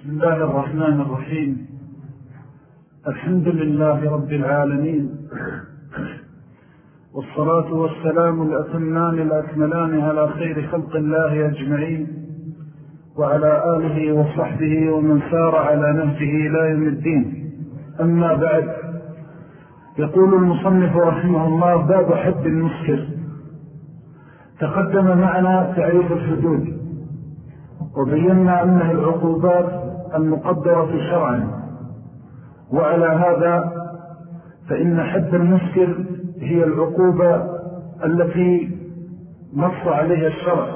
بسم الله الرحمن الرحيم. الحمد لله رب العالمين. والصلاة والسلام الأتمان الأكملان على خير خلق الله أجمعين وعلى آله وصحبه ومن سار على نهجه لا يوم الدين. أما بعد يقول المصنف رحمه الله باب حد المسكر تقدم معنا تعريف الحدود وبينا أنها العقوبات المقدرة شرعا وعلى هذا فإن حد المسكر هي العقوبة التي نص عليها الشرع.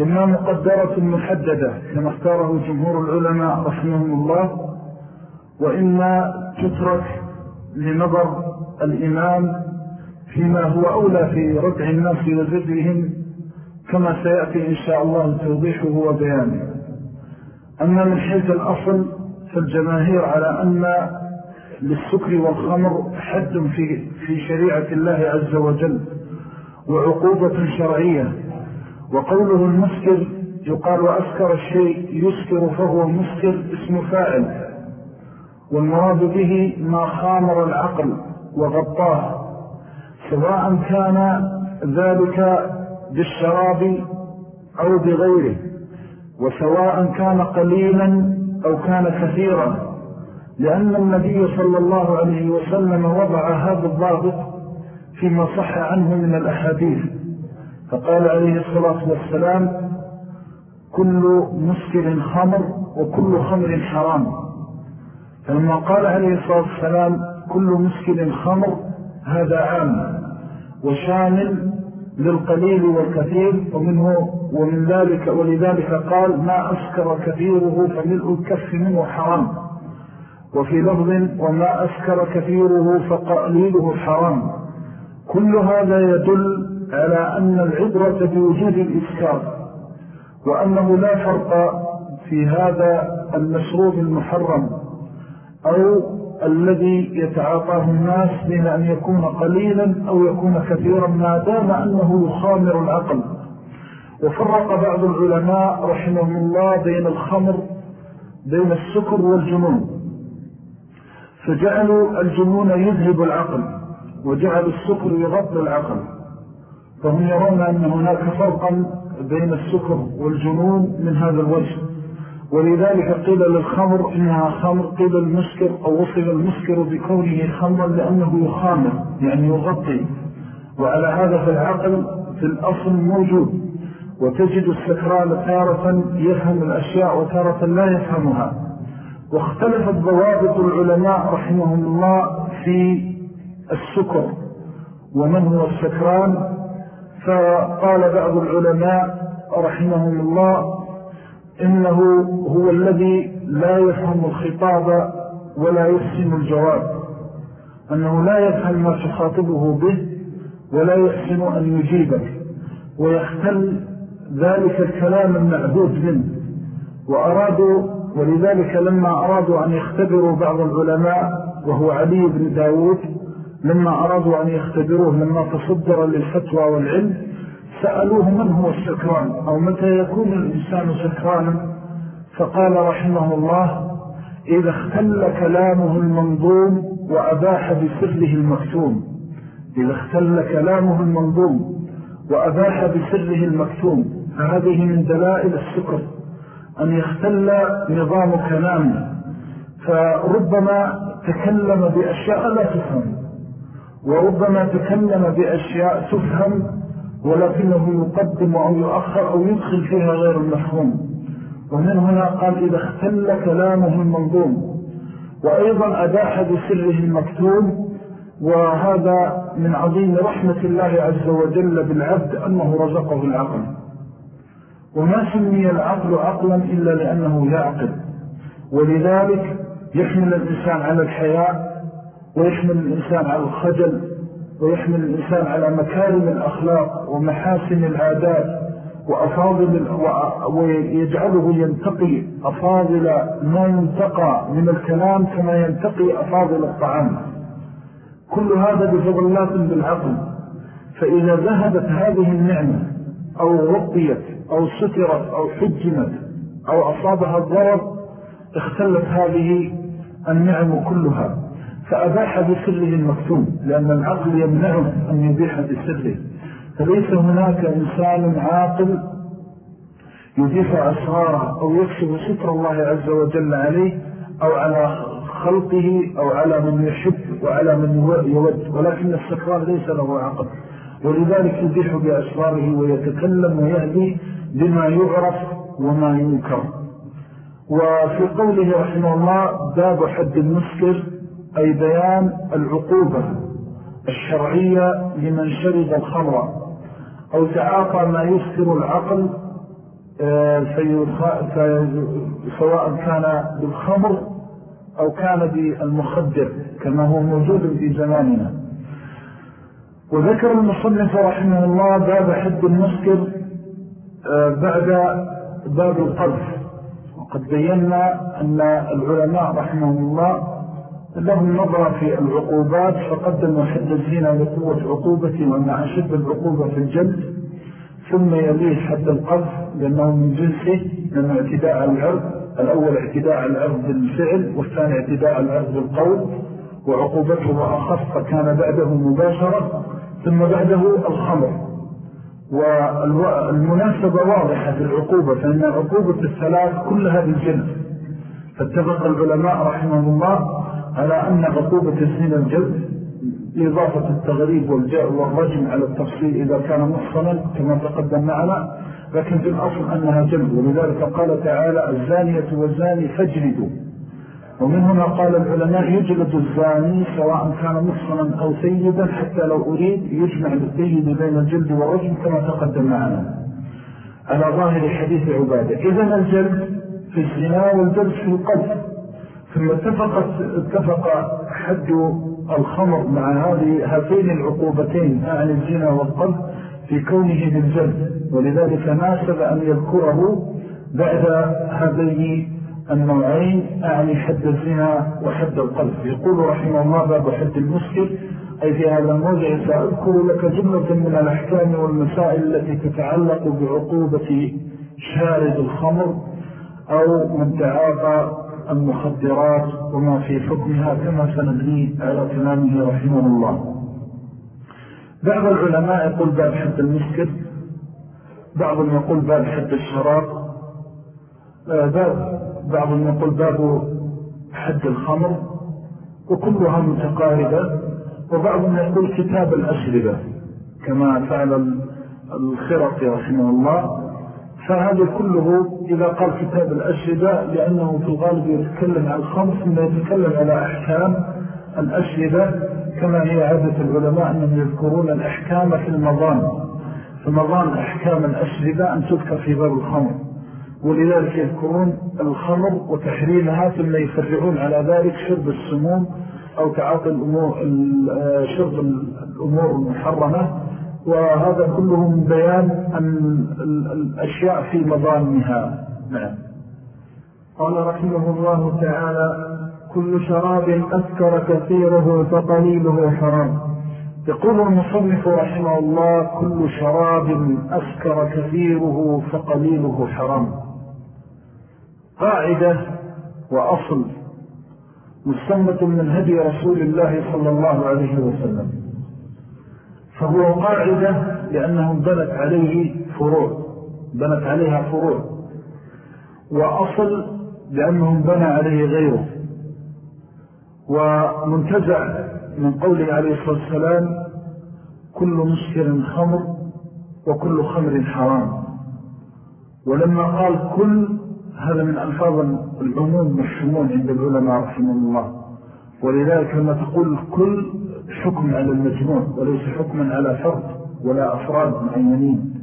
إما مقدرة محددة كما اختاره جمهور العلماء رحمهم الله وإما تترك لنظر الإمام فيما هو أولى في ردع الناس وزدهم كما سيأتي إن شاء الله توضيحه وبيانه. أما من حيث الأصل فالجماهير على أن للسكر والخمر حد في, في شريعة الله عز وجل وعقوبة شرعية. وقوله المسكر يقال وأسكر الشيء يسكر فهو مسكر اسم فاعل. والمراد به ما خامر العقل وغطاه. سواء كان ذلك بالشراب أو بغيره. وسواء كان قليلا أو كان كثيرا لأن النبي صلى الله عليه وسلم وضع هذا الضابط فيما صح عنه من الأحاديث. فقال عليه الصلاة والسلام كل مسكر خمر وكل خمر حرام. فلما قال عليه الصلاة والسلام كل مسكر خمر هذا عام وشامل للقليل والكثير ومنه ومن ذلك ولذلك قال ما أسكر كثيره فملء الكف منه حرام. وفي لفظ وما أسكر كثيره فقليله حرام. كل هذا يدل على أن العبرة بوجود الإسكار وأنه لا فرق في هذا المشروب المحرم أو الذي يتعاطاه الناس بين أن يكون قليلا أو يكون كثيرا ما دام أنه يخامر العقل. وفرق بعض العلماء رحمه الله بين الخمر بين السكر والجنون. فجعلوا الجنون يذهب العقل وجعلوا السكر يغطي العقل. فهم يرون أن هناك فرقا بين السكر والجنون من هذا الوجه. ولذلك قيل للخمر إنها خمر قيل المسكر أو وصل المسكر بكونه خمرا لأنه يخامر يعني يغطي. وعلى هذا في العقل في الأصل موجود. وتجد السكران تارة يفهم الأشياء وتارة لا يفهمها. واختلفت ضوابط العلماء رحمهم الله في السكر ومن هو السكران. فقال بعض العلماء رحمهم الله إنه هو الذي لا يفهم الخطاب ولا يحسن الجواب. أنه لا يفهم ما تخاطبه به ولا يحسن أن يجيبك ويختل ذلك الكلام المعبود منه. وأرادوا ولذلك لما أرادوا أن يختبروا بعض العلماء وهو علي بن داود لما أرادوا أن يختبروه لما تصدر للفتوى والعلم سألوه من هو السكران أو متى يكون الإنسان سكرانا فقال رحمه الله إذا اختل كلامه المنظوم وأباح بسره المكتوم. إذا اختل كلامه المنظوم وأباح بسره المكتوم فهذه من دلائل السكر أن يختل نظام كلامه فربما تكلم بأشياء لا تفهم وربما تكلم بأشياء تفهم ولكنه يقدم أو يؤخر أو يدخل فيها غير المفهوم. ومن هنا قال إذا اختل كلامه المنظوم. وأيضا أداح بسره المكتوم. وهذا من عظيم رحمة الله عز وجل بالعبد أنه رزقه العقل. وما سمي العقل عقلا إلا لأنه يعقل. ولذلك يحمل الإنسان على الحياء ويحمل الإنسان على الخجل ويحمل الإنسان على مكارم الأخلاق ومحاسن العادات وأفاضل ويجعله ينتقي أفاضل ما ينتقى من الكلام كما ينتقي أفاضل الطعام. كل هذا بفضلات بالعقل. فإذا ذهبت هذه النعمة أو رقيت أو سترت أو حجمت أو أصابها الضرر اختلت هذه النعم كلها. فأباح بسره المكتوم لأن العقل يمنعه أن يبيح بسره. فليس هناك إنسان عاقل يضيف أسراره أو يكسب ستر الله عز وجل عليه أو على خلقه أو على من يحب وعلى من يود ولكن السكران ليس له عقل. ولذلك يضيح بأسراره ويتكلم ويهدي بما يعرف وما ينكر. وفي قوله رحمه الله باب حد المسكر أي بيان العقوبة الشرعية لمن شرب الخمر أو تعاطى ما يسكر العقل آه، سواء كان بالخمر أو كان بالمخدر كما هو موجود في زماننا. وذكر المصنف رحمه الله باب حد المسكر آه، بعد باب القذف. وقد بينا أن العلماء رحمه الله لهم نظرة في العقوبات فقدموا حد الزنا لقوة عقوبة وأن أشد العقوبة في الجلد ثم يليه حد القذف لأنه من جنسه من اعتداء على العرض. الأول اعتداء على العرض بالفعل والثاني اعتداء على العرض بالقول وعقوبته أخف فكان بعده مباشرة ثم بعده الخمر. والمناسبة واضحة في العقوبة فإن عقوبة الثلاث كلها بالجنس فاتفق العلماء رحمه الله على أن عقوبة الزنا الجلد لإضافة التغريب والرجم على التفصيل إذا كان محصنا كما تقدم معنا لكن في الأصل أنها جلد ولذلك قال تعالى الزانية والزاني فاجلدوا. ومن هنا قال العلماء يجلد الزاني سواء كان محصنا أو سيدا حتى لو أريد يجمع بالسيد بين الجلد والرجم كما تقدم معنا. على ظاهر حديث عبادة. إذن الجلد في الزنا والجلد في القذف. ثم اتفقت اتفق حد الخمر مع هذه هاتين العقوبتين عن الزنا والقلب في كونه بالجلد. ولذلك ناسب أن يذكره بعد هذين النوعين أعني حد الزنا وحد القلب يقول رحمه الله باب حد المسكر. أي في هذا الموضع سأذكر لك جملة من الأحكام والمسائل التي تتعلق بعقوبة شارد الخمر أو من تعاطى المخدرات وما في حكمها كما سنبني على كلامه رحمه الله. بعض العلماء يقول باب حد المسكر بعضهم يقول باب حد الشراب آه، باب بعضهم يقول باب حد الخمر وكلها متقاربة وبعضهم يقول كتاب الأشربة كما فعل الخرق رحمه الله. فهذا كله إذا قال كتاب الأشربة لأنه في الغالب يتكلم عن الخمس ثم يتكلم على أحكام الأشربة كما هي عادة العلماء أنهم يذكرون الأحكام في المضان فمضان أحكام الأشربة أن تذكر في باب الخمر. ولذلك يذكرون الخمر وتحريمها ثم يفرعون على ذلك شرب السموم أو تعاطي الأمور شرب الأمور المحرمة. وهذا كله من بيان الأشياء في مضامها نعم. قال رحمه الله تعالى كل شراب أسكر كثيره فقليله حرام. يقول المصنف رحمه الله كل شراب أسكر كثيره فقليله حرام. قاعدة وأصل. مستمة من هدي رسول الله صلى الله عليه وسلم. فهو قاعدة لأنه بنت عليه فروع بنت عليها فروع. وأصل لأنهم بنى عليه غيره. ومنتزع من قوله عليه الصلاة والسلام كل مسكر خمر وكل خمر حرام. ولما قال كل هذا من ألفاظ العموم والشمول عند العلماء رحمه الله. ولذلك لما تقول كل حكم على المجموع وليس حكما على فرد ولا أفراد معينين.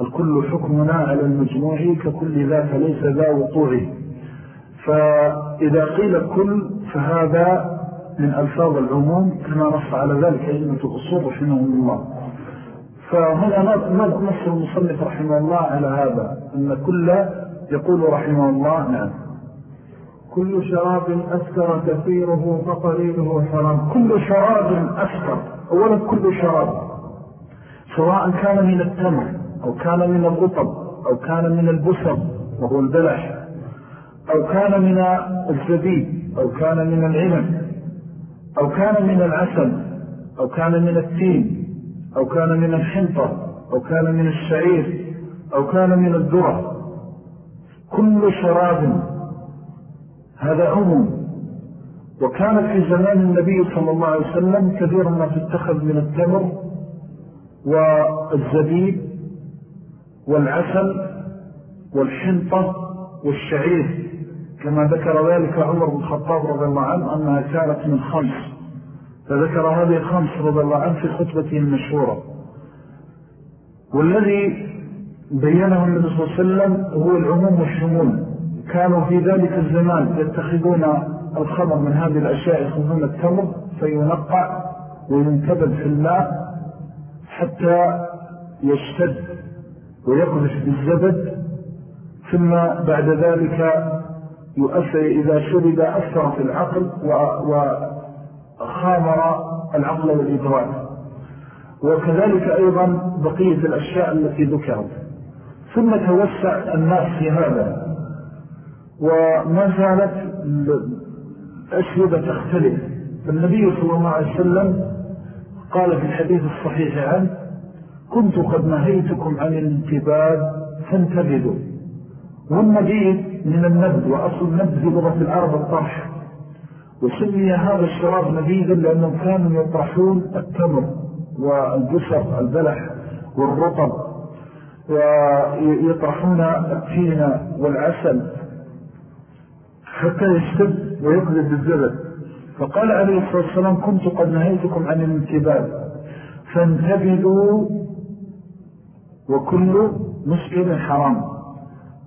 الكل حكمنا على المجموع ككل ذاك ليس ذا وقوعه. فإذا قيل كل فهذا من ألفاظ العموم كما نص على ذلك أئمة الأصول رحمه الله. فهنا نص المصنف رحمه الله على هذا. أن كل يقول رحمه الله نعم. كل شراب أسكر كثيره فقليله حرام كل شراب أسكر أولا كل شراب سواء كان من التمر أو كان من الرطب أو كان من البسر وهو البلح أو كان من الزبيب أو كان من العنب أو كان من العسل أو كان من التين أو كان من الحنطة أو كان من الشعير أو كان من الذرة كل شراب هذا عموم. وكان في زمان النبي صلى الله عليه وسلم كثيرا ما تتخذ من التمر والزبيب والعسل والحنطة والشعير. كما ذكر ذلك عمر بن الخطاب رضي الله عنه أنها كانت من خمس. فذكر هذه الخمس رضي الله عنه في خطبته المشهورة. والذي بينه النبي صلى الله عليه وسلم هو العموم والشمول. كانوا في ذلك الزمان يتخذون الخمر من هذه الأشياء يخذون التمر فينقع وينتبذ في الماء حتى يشتد ويقذف بالزبد ثم بعد ذلك يؤثر إذا شرب أثر في العقل وخامر العقل والإدراك. وكذلك أيضا بقية الأشياء التي ذكرت. ثم توسع الناس في هذا. وما زالت الأشهدة تختلف. فالنبي صلى الله عليه وسلم قال في الحديث الصحيح عنه كنت قد نهيتكم عن الانتباد فانتبدوا والنبيذ من النبذ وأصل النبذ في لغة العرب الطرح. وسمي هذا الشراب نبيذا لأنهم كانوا يطرحون التمر والجسر البلح والرطب ويطرحون التين والعسل. حتى يشتد ويقلب بالزبد فقال عليه الصلاة والسلام كنت قد نهيتكم عن الانتباه. فانتبذوا وكل مسئل حرام.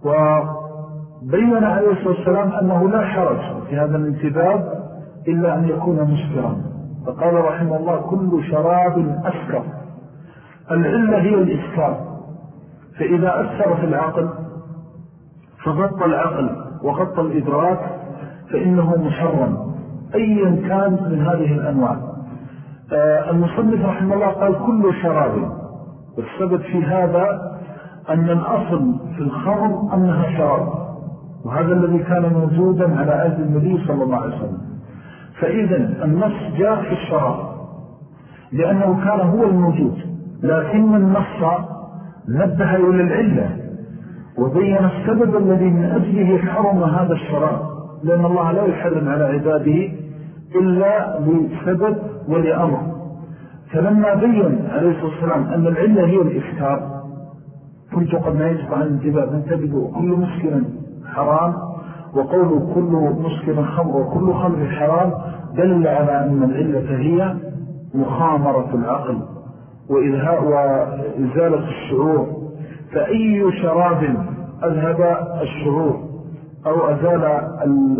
وبين عليه الصلاة والسلام أنه لا حرج في هذا الانتباب إلا أن يكون مسكرا. فقال رحمه الله كل شراب أسكر. العلة هي الإسكار. فإذا أثر في العقل فغطى العقل. وغطى الإدراك فإنه محرم أيا كان من هذه الأنواع. آه، المصنف رحمه الله قال كل شراب. والسبب في هذا أن الأصل في الخمر أنها شراب وهذا الذي كان موجودا على أهل النبي صلى الله عليه وسلم. فإذا النص جاء في الشراب لأنه كان هو الموجود لكن النص نبه إلى العلة. وبين السبب الذي من أجله حرم هذا الشراب لأن الله لا يحرم على عباده إلا لسبب ولأمر. فلما بين عليه الصلاة والسلام أن العلة هي الإفتار كنت قد نعيش عن الانتباه فانتبهوا كل مسكر حرام وقول كل مسكر خمر وكل خمر حرام دل على أن العلة هي مخامرة العقل. وإزالة الشعور فأي شراب أذهب الشعور أو أزال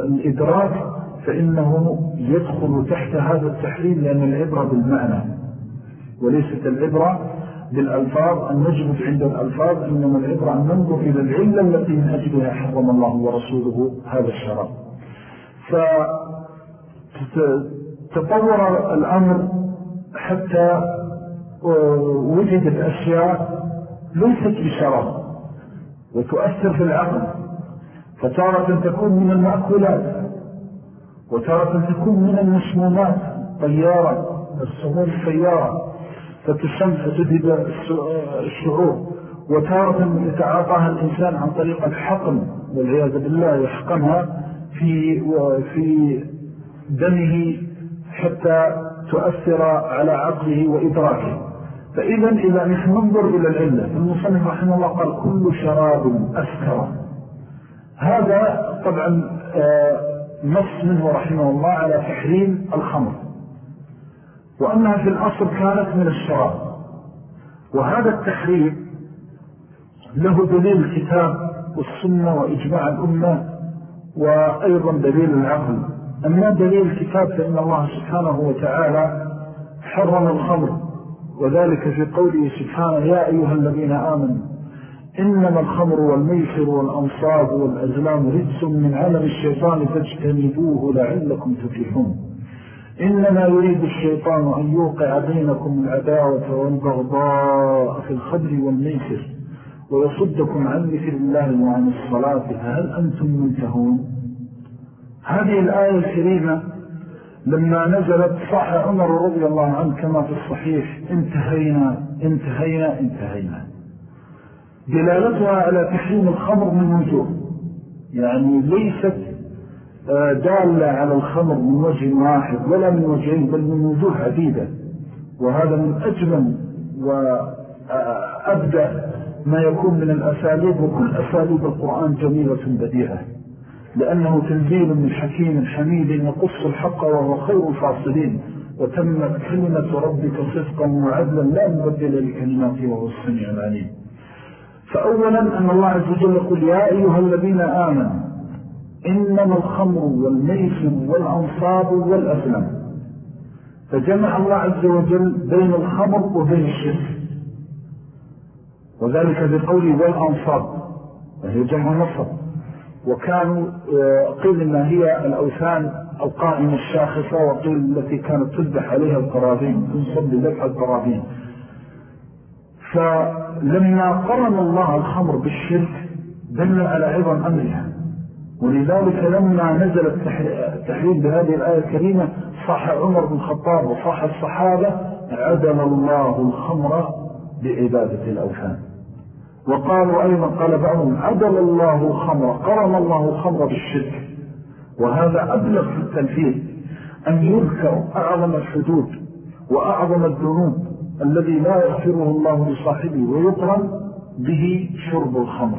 الإدراك فإنه يدخل تحت هذا التحريم لأن العبرة بالمعنى. وليست العبرة بالألفاظ أن نجمد عند الألفاظ إنما العبرة أن ننظر إلى العلة التي من أجلها حرم الله ورسوله هذا الشراب. فتطور الأمر حتى وجدت أشياء ليست بشراب وتؤثر في العقل. فتارة تكون من المأكولات. وتارة تكون من المسمومات طيارة. السموم السيارة. فتسم فتذهب الشعور. وتارة يتعاطاها الإنسان عن طريق الحقن. والعياذ بالله يحقنها في, في دمه حتى تؤثر على عقله وإدراكه. فإذا إذا نحن ننظر إلى العلة المصنف رحمه الله قال كل شراب أسكر. هذا طبعا آه، نص منه رحمه الله على تحريم الخمر. وأنها في الأصل كانت من الشراب. وهذا التحريم له دليل الكتاب والسنة وإجماع الأمة وأيضا دليل العقل. أما دليل الكتاب فإن الله سبحانه وتعالى حرم الخمر. وذلك في قوله سبحانه يا أيها الذين آمنوا إنما الخمر والميسر والأنصاب والأزلام رجس من عالم الشيطان فاجتنبوه لعلكم تفلحون. إنما يريد الشيطان أن يوقع بينكم العداوة والبغضاء في الخبر والميسر ويصدكم عن ذكر الله وعن الصلاة فهل أنتم منتهون؟ هذه الآية الكريمة لما نزلت صح عمر رضي الله عنه كما في الصحيح انتهينا انتهينا انتهينا. دلالتها على تحريم الخمر من وجوه. يعني ليست آه، دالة على الخمر من وجه واحد ولا من وجهين بل من وجوه عديدة. وهذا من أجمل وأبدأ ما يكون من الأساليب وكل أساليب القرآن جميلة بديعة لأنه تنزيل من حكيم حميد يقص الحق وهو خير الفاصلين وتمت كلمة ربك صدقا وعدلا لا مبدل لكلماته وهو السميع العليم. فأولا أن الله عز وجل يقول يا أيها الذين آمنوا إنما الخمر والميسر والأنصاب والأسلام فجمع الله عز وجل بين الخمر وبين الشرك. وذلك بقوله والأنصاب وهي جمع نصر وكانوا آه، قيل إنها هي الأوثان القائمة الشاخصة وقيل التي كانت تذبح عليها القرابين تنصب لذبح القرابين. فلما قرن الله الخمر بالشرك دل على عظم أمرها. ولذلك لما نزل التحريم بهذه الآية الكريمة صح عمر بن الخطاب وصح الصحابة عدل الله الخمر بعبادة الأوثان. وقالوا أيضا قال بعضهم عدل الله الخمر قرن الله الخمر بالشرك. وهذا أبلغ في التنفيذ أن يذكر أعظم الحدود وأعظم الذنوب الذي لا يغفره الله لصاحبه ويقرن به شرب الخمر.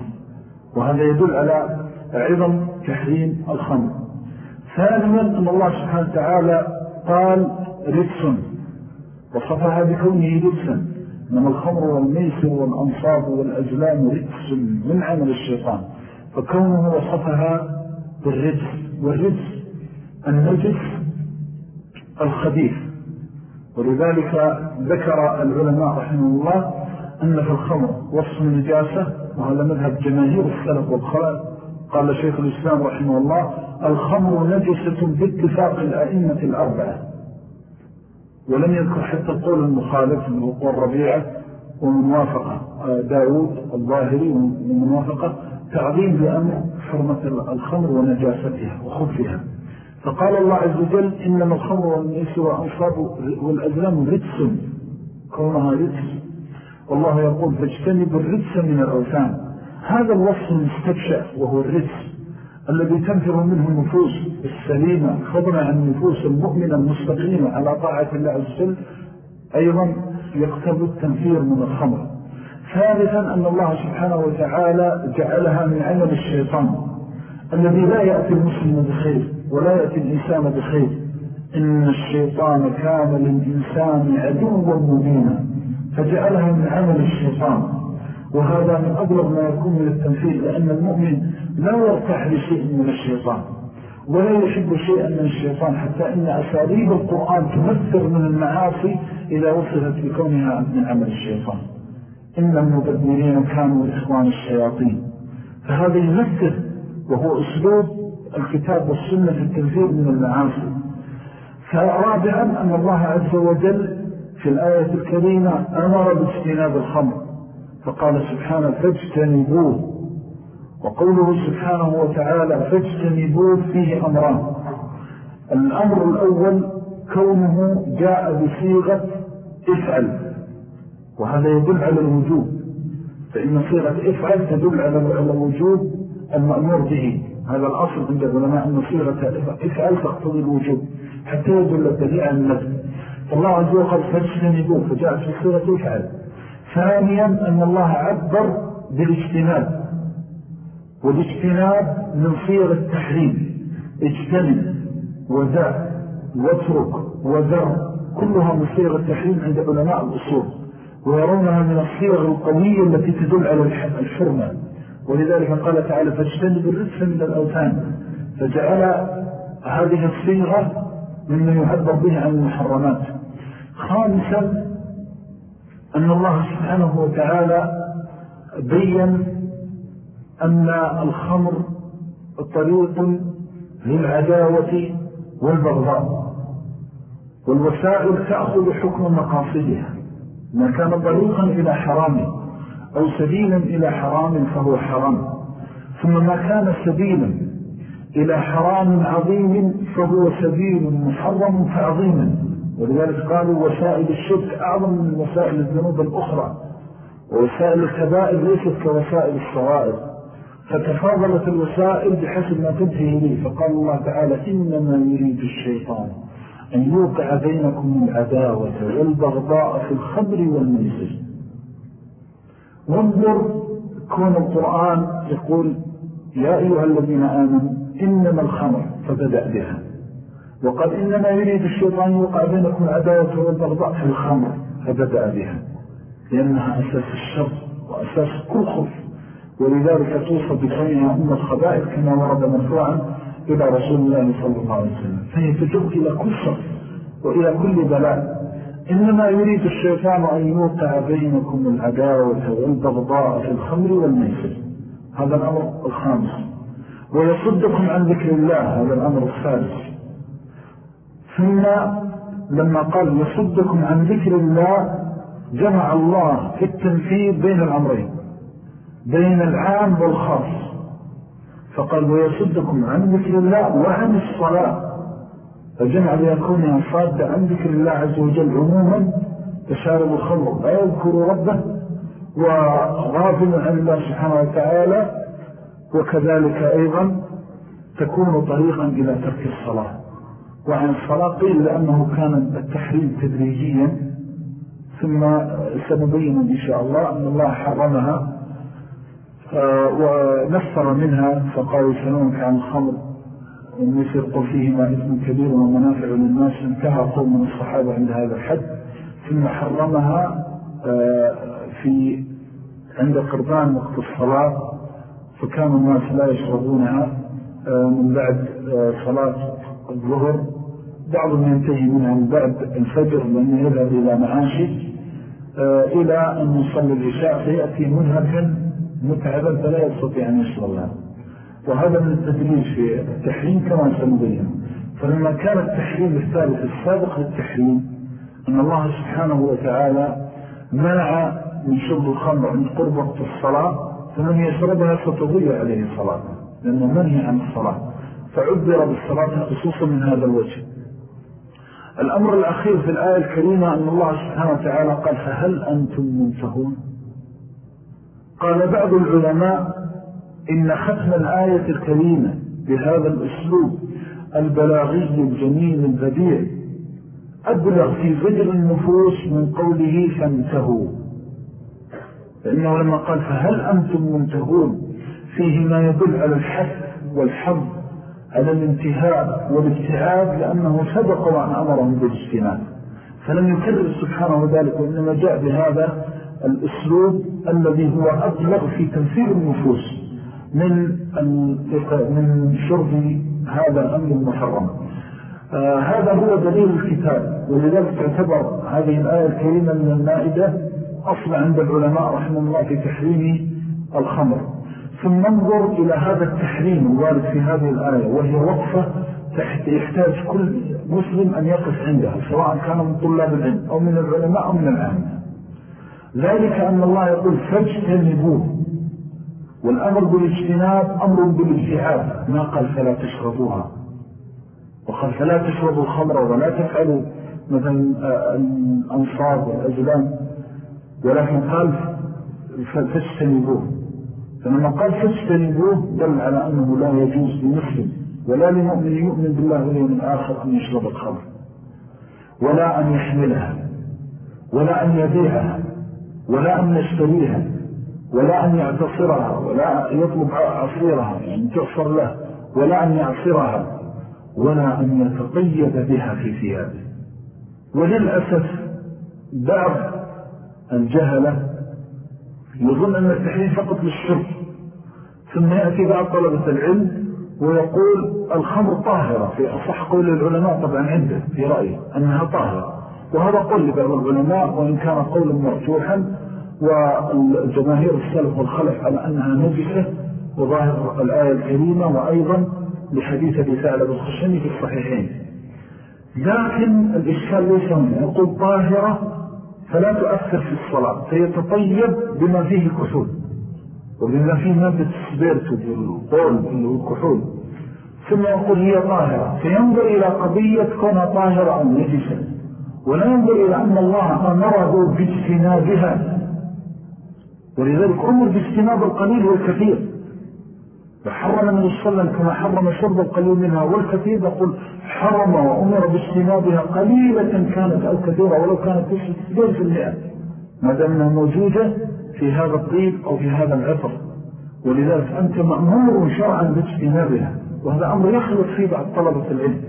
وهذا يدل على عظم تحريم الخمر. ثانيا أن الله سبحانه وتعالى قال رجس وصفها بكونه رجسا. من الخمر والميسر والأنصاب والأزلام رجس من عمل الشيطان فكونه وصفها بالرجس والرجس النجس الخبيث. ولذلك ذكر العلماء رحمه الله أن في الخمر وصف النجاسة وهذا مذهب جماهير السلف والخلق قال شيخ الإسلام رحمه الله الخمر نجسة باتفاق الأئمة الأربعة. ولم يذكر حتى القول المخالف من وقوع الربيعة ومن وافقة داود الظاهري ومن وافقة تعظيم بأمر حرمة الخمر ونجاستها وخفها. فقال الله عز وجل إنما الخمر والميس وأنصاب والأزلام رجس كونها رجس. والله يقول فاجتنبوا الرجس من الأوثان. هذا الوصف المستكشف وهو الرجس. الذي تنفر منه النفوس السليمة فضلا عن النفوس المؤمنة المستقيمة على طاعة الله عز وجل أيضا يقتضي التنفير من الخمر. ثالثا أن الله سبحانه وتعالى جعلها من عمل الشيطان الذي لا يأتي المسلم بخير ولا يأتي الإنسان بخير. إن الشيطان كان للإنسان عدوا مبينا فجعلها من عمل الشيطان. وهذا من أبلغ ما يكون من التنفيذ لأن المؤمن لا يرتاح لشيء من الشيطان ولا يحب شيئا من الشيطان حتى إن أساليب القرآن تمثر من المعاصي إذا وصلت بكونها من عمل الشيطان. إن المبدلين كانوا إخوان الشياطين. فهذا يمثل وهو أسلوب الكتاب والسنة في التنفيذ من المعاصي. فرابعا أن الله عز وجل في الآية الكريمة أمر باجتناب الخمر. فقال سبحانه فاجتنبوه. وقوله سبحانه وتعالى فاجتنبوه فيه أمران. الأمر الأول كونه جاء بصيغة افعل وهذا يدل على الوجوب. فإن صيغة افعل تدل على الوجوب المأمور به. هذا الأصل عند العلماء أن صيغة افعل تقتضي الوجوب حتى يدل الدليل على النفس فالله عز وجل فاجتنبوه فجاءت في صيغة افعل. ثانيا أن الله عبر بالاجتناب. والاجتناب من صيغ التحريم. اجتنب ودع واترك وذر كلها من صيغ التحريم عند علماء الأصول ويرونها من الصيغ القوية التي تدل على الحرمة. ولذلك قال تعالى فاجتنب الرجس من الأوثان فجعل هذه الصيغة مما يعبر به عن المحرمات. خامسا أن الله سبحانه وتعالى بيّن أن الخمر طريق للعداوة والبغضاء والوسائل تأخذ حكم مقاصدها ما كان طريقا إلى حرامه أو سبيلا إلى حرام فهو حرام ثم ما كان سبيلا إلى حرام عظيم فهو سبيل محرم فعظيما ولذلك قالوا وسائل الشرك أعظم من وسائل الذنوب الأخرى ووسائل الكبائر ليست كوسائل الصغائر. فتفاضلت الوسائل بحسب ما تنتهي إليه فقال الله تعالى إنما يريد الشيطان أن يوقع بينكم العداوة والبغضاء في الخمر والميسر. وانظر كون القرآن يقول يا أيها الذين آمنوا إنما الخمر فبدأ بها. وقال إنما يريد الشيطان يوقع بينكم العداوة والبغضاء في الخمر فبدأ بها. لأنها أساس الشر وأساس كل خف ولذلك توصف بكونها أم الخبائر كما ورد مرفوعا إلى رسول الله صلى الله عليه وسلم. فهي تجب إلى كل شر وإلى كل بلاء. إنما يريد الشيطان أن يوقع بينكم العداوة والبغضاء في الخمر والميسر. هذا الأمر الخامس. ويصدكم عن ذكر الله هذا الأمر الثالث ثم لما قال يصدكم عن ذكر الله جمع الله في التنفيذ بين الأمرين. بين العام والخاص. فقال ويصدكم عن ذكر الله وعن الصلاة. فجمع ليكونها صادة عن ذكر الله عز وجل عموما تشارب الخمر لا يذكر ربه وغافل عن الله سبحانه وتعالى وكذلك أيضا تكون طريقا إلى ترك الصلاة. وعن الصلاة قيل لأنه كان التحريم تدريجيا ثم سنبين إن شاء الله أن الله حرمها ونفر منها فقال يسألونك عن الخمر والمسر قل فيهما إثم كبير ومنافع للناس. انتهى قوم من الصحابة عند هذا الحد. ثم حرمها آه، في عند قربان وقت الصلاة. فكان الناس لا يشربونها آه، من بعد آه، صلاة الظهر. بعضهم ينتهي منها من بعد الفجر لأنه يذهب إلى معاشي إلى أن يصلي العشاء فيأتي منهكا متعبا فلا يستطيع أن يصلها وهذا من التدريج في التحريم كما سنبين فلما كان التحريم الثالث السابق للتحريم أن الله سبحانه وتعالى منع من شرب الخمر عند قرب وقت الصلاة فمن يشربها ستضيع عليه الصلاة لأنه منهي عن الصلاة. فعبر بالصلاة خصوصا من هذا الوجه. الأمر الأخير في الآية الكريمة أن الله سبحانه وتعالى قال فهل أنتم منتهون؟ قال بعض العلماء إن ختم الآية الكريمة بهذا الأسلوب البلاغي الجميل البديع أبلغ في زجر النفوس من قوله فانتهوا. لأنه لما قال فهل أنتم منتهون؟ فيه ما يدل على الحث والحظ على الانتهاء والابتعاد لأنه سبق وأن أمرهم بالاجتناب. فلم يكرر سبحانه ذلك وإنما جاء بهذا الأسلوب الذي هو أبلغ في تنفير النفوس من من شرب هذا الأمر المحرم. آه هذا هو دليل الكتاب ولذلك تعتبر هذه الآية الكريمة من المائدة أصل عند العلماء رحمه الله في تحريم الخمر. ثم ننظر إلى هذا التحريم الوارد في هذه الآية وهي وقفة تحت يحتاج كل مسلم أن يقف عندها سواء كان من طلاب العلم أو من العلماء أو من العامة. ذلك أن الله يقول فاجتنبوه. والأمر بالاجتناب أمر بالابتعاد ما قال فلا تشربوها. وقال فلا تشربوا الخمر ولا تفعلوا مثلا الأنصاب والأزلام. ولكن قال فاجتنبوه. فلما قال فاجتنبوه دل على أنه لا يجوز لمسلم ولا لمؤمن يؤمن بالله واليوم الآخر أن يشرب الخمر. ولا أن يحملها. ولا أن يبيعها. ولا أن يشتريها ولا أن يعتصرها ولا يطلب عصيرها يعني تعصر له ولا أن يعصرها. ولا أن يتقيد بها في ثيابه. وللأسف بعض الجهلة يظن أن التحريم فقط للشرب. ثم يأتي بعض طلبة العلم ويقول الخمر طاهرة في أصح قول العلماء طبعا عنده في رأيه أنها طاهرة. وهذا قول لبعض العلماء وإن كان قولا مرجوحا والجماهير السلف والخلف على أنها نجسة وظاهر الآية الكريمة وأيضا لحديث رسالة بالخشني في الصحيحين. لكن الإشكال ليس هنا. يقول طاهرة فلا تؤثر في الصلاة فيتطيب بما فيه كحول وبما فيه مادة السبيرت والقول اللي هو الكحول ثم يقول هي طاهرة فينظر إلى قضية كونها طاهرة أو نجسة ولا ينظر إلى أن الله أمره باجتنابها. ولذلك أمر باجتناب القليل والكثير. فحرم من السلم كما حرم شرب القليل منها والكثير. يقول حرم وأمر باجتنابها قليلة كانت أو كثيرة ولو كانت تسجل في المئة ما أنها موجودة في هذا الطيب أو في هذا العطر. ولذلك أنت مأمور شرعا باجتنابها. وهذا أمر يخلق فيه بعض طلبة العلم.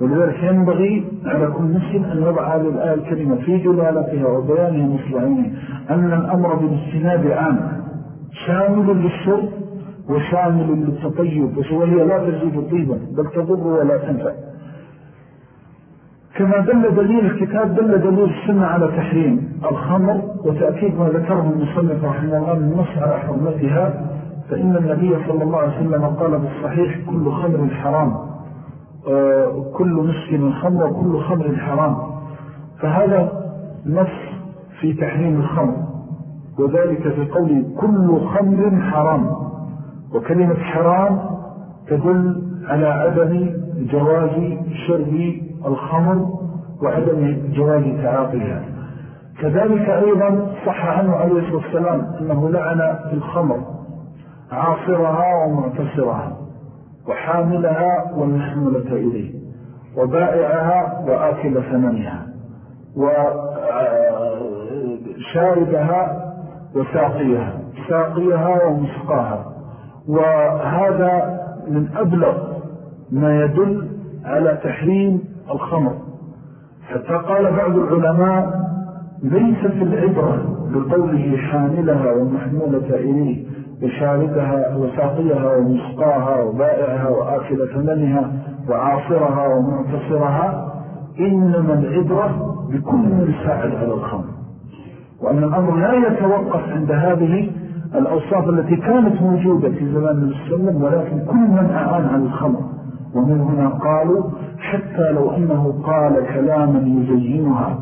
ولذلك ينبغي على كل مسلم أن يضع هذه الآية الكريمة في جلالتها وبيانها مصلعين أن الأمر بالاجتناب عام شامل للشرب وشامل للتطيب وهي لا تزيد طيبا بل تضر ولا تنفع. كما دل دليل الكتاب دل دليل السنة على تحريم الخمر وتأكيد ما ذكره المصنف رحمه الله من نص على حرمتها فإن النبي صلى الله عليه وسلم قال بالصحيح كل خمر حرام. كل مسكن خمر وكل خمر حرام. فهذا نص في تحريم الخمر. وذلك في قول كل خمر حرام. وكلمة حرام تدل على عدم جواز شرب الخمر وعدم جواز تعاطيها. كذلك أيضا صح عنه عليه الصلاة والسلام أنه لعن الخمر. عاصرها ومعتصرها. وحاملها والمحمولة إليه وبائعها وآكل ثمنها وشاربها وساقيها ساقيها ومسقاها. وهذا من أبلغ ما يدل على تحريم الخمر. حتى قال بعض العلماء ليست العبرة بقوله حاملها ومحمولة إليه وشاردها وساقيها ومسقاها وبائعها وآكل ثمنها وعاصرها ومعتصرها إنما العبرة بكل ساعد على الخمر. وأن الأمر لا يتوقف عند هذه الأوصاف التي كانت موجودة في زمان المسلم ولكن كل من أعان عن الخمر. ومن هنا قالوا حتى لو أنه قال كلاما يزينها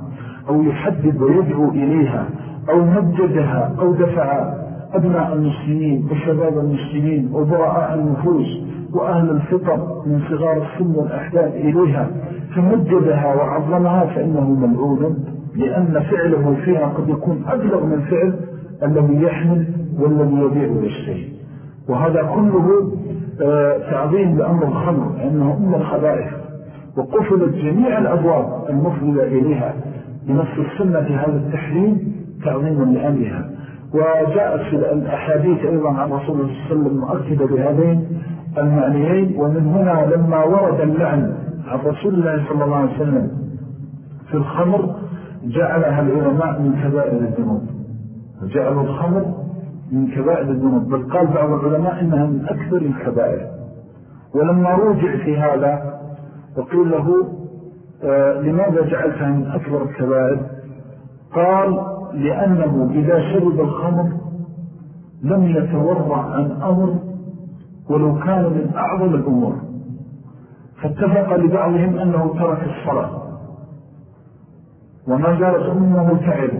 أو يحدد ويدعو إليها أو مجدها أو دفع أبناء المسلمين وشباب المسلمين وضراء النفوس وأهل الفطر من صغار السن والأحداث إليها فمجدها وعظمها فإنه ملعون لأن فعله فيها قد يكون أبلغ من فعل الذي يحمل والذي يبيع ويشتري. وهذا كله آه، تعظيم لأمر الخمر لأنه أم الخبائث. وقفلت جميع الأبواب المفضلة إليها بنص السنة هذا التحريم تعظيما لأمرها. وجاءت في الأحاديث أيضا عن رسول الله صلى الله عليه وسلم مؤكدة بهذين المعنيين ومن هنا لما ورد اللعن عن رسول الله صلى الله عليه وسلم في الخمر جعلها العلماء من كبائر الذنوب. وجعلوا الخمر من كبائر الذنوب. بل قال بعض العلماء إنها من أكثر الكبائر. ولما روجع في هذا وقيل له آه لماذا جعلتها من أكبر الكبائر؟ قال لأنه إذا شرب الخمر لم يتورع عن أمر ولو كان من أعظم الأمور. فاتفق لبعضهم أنه ترك الصلاة. وما زالت أمه تعب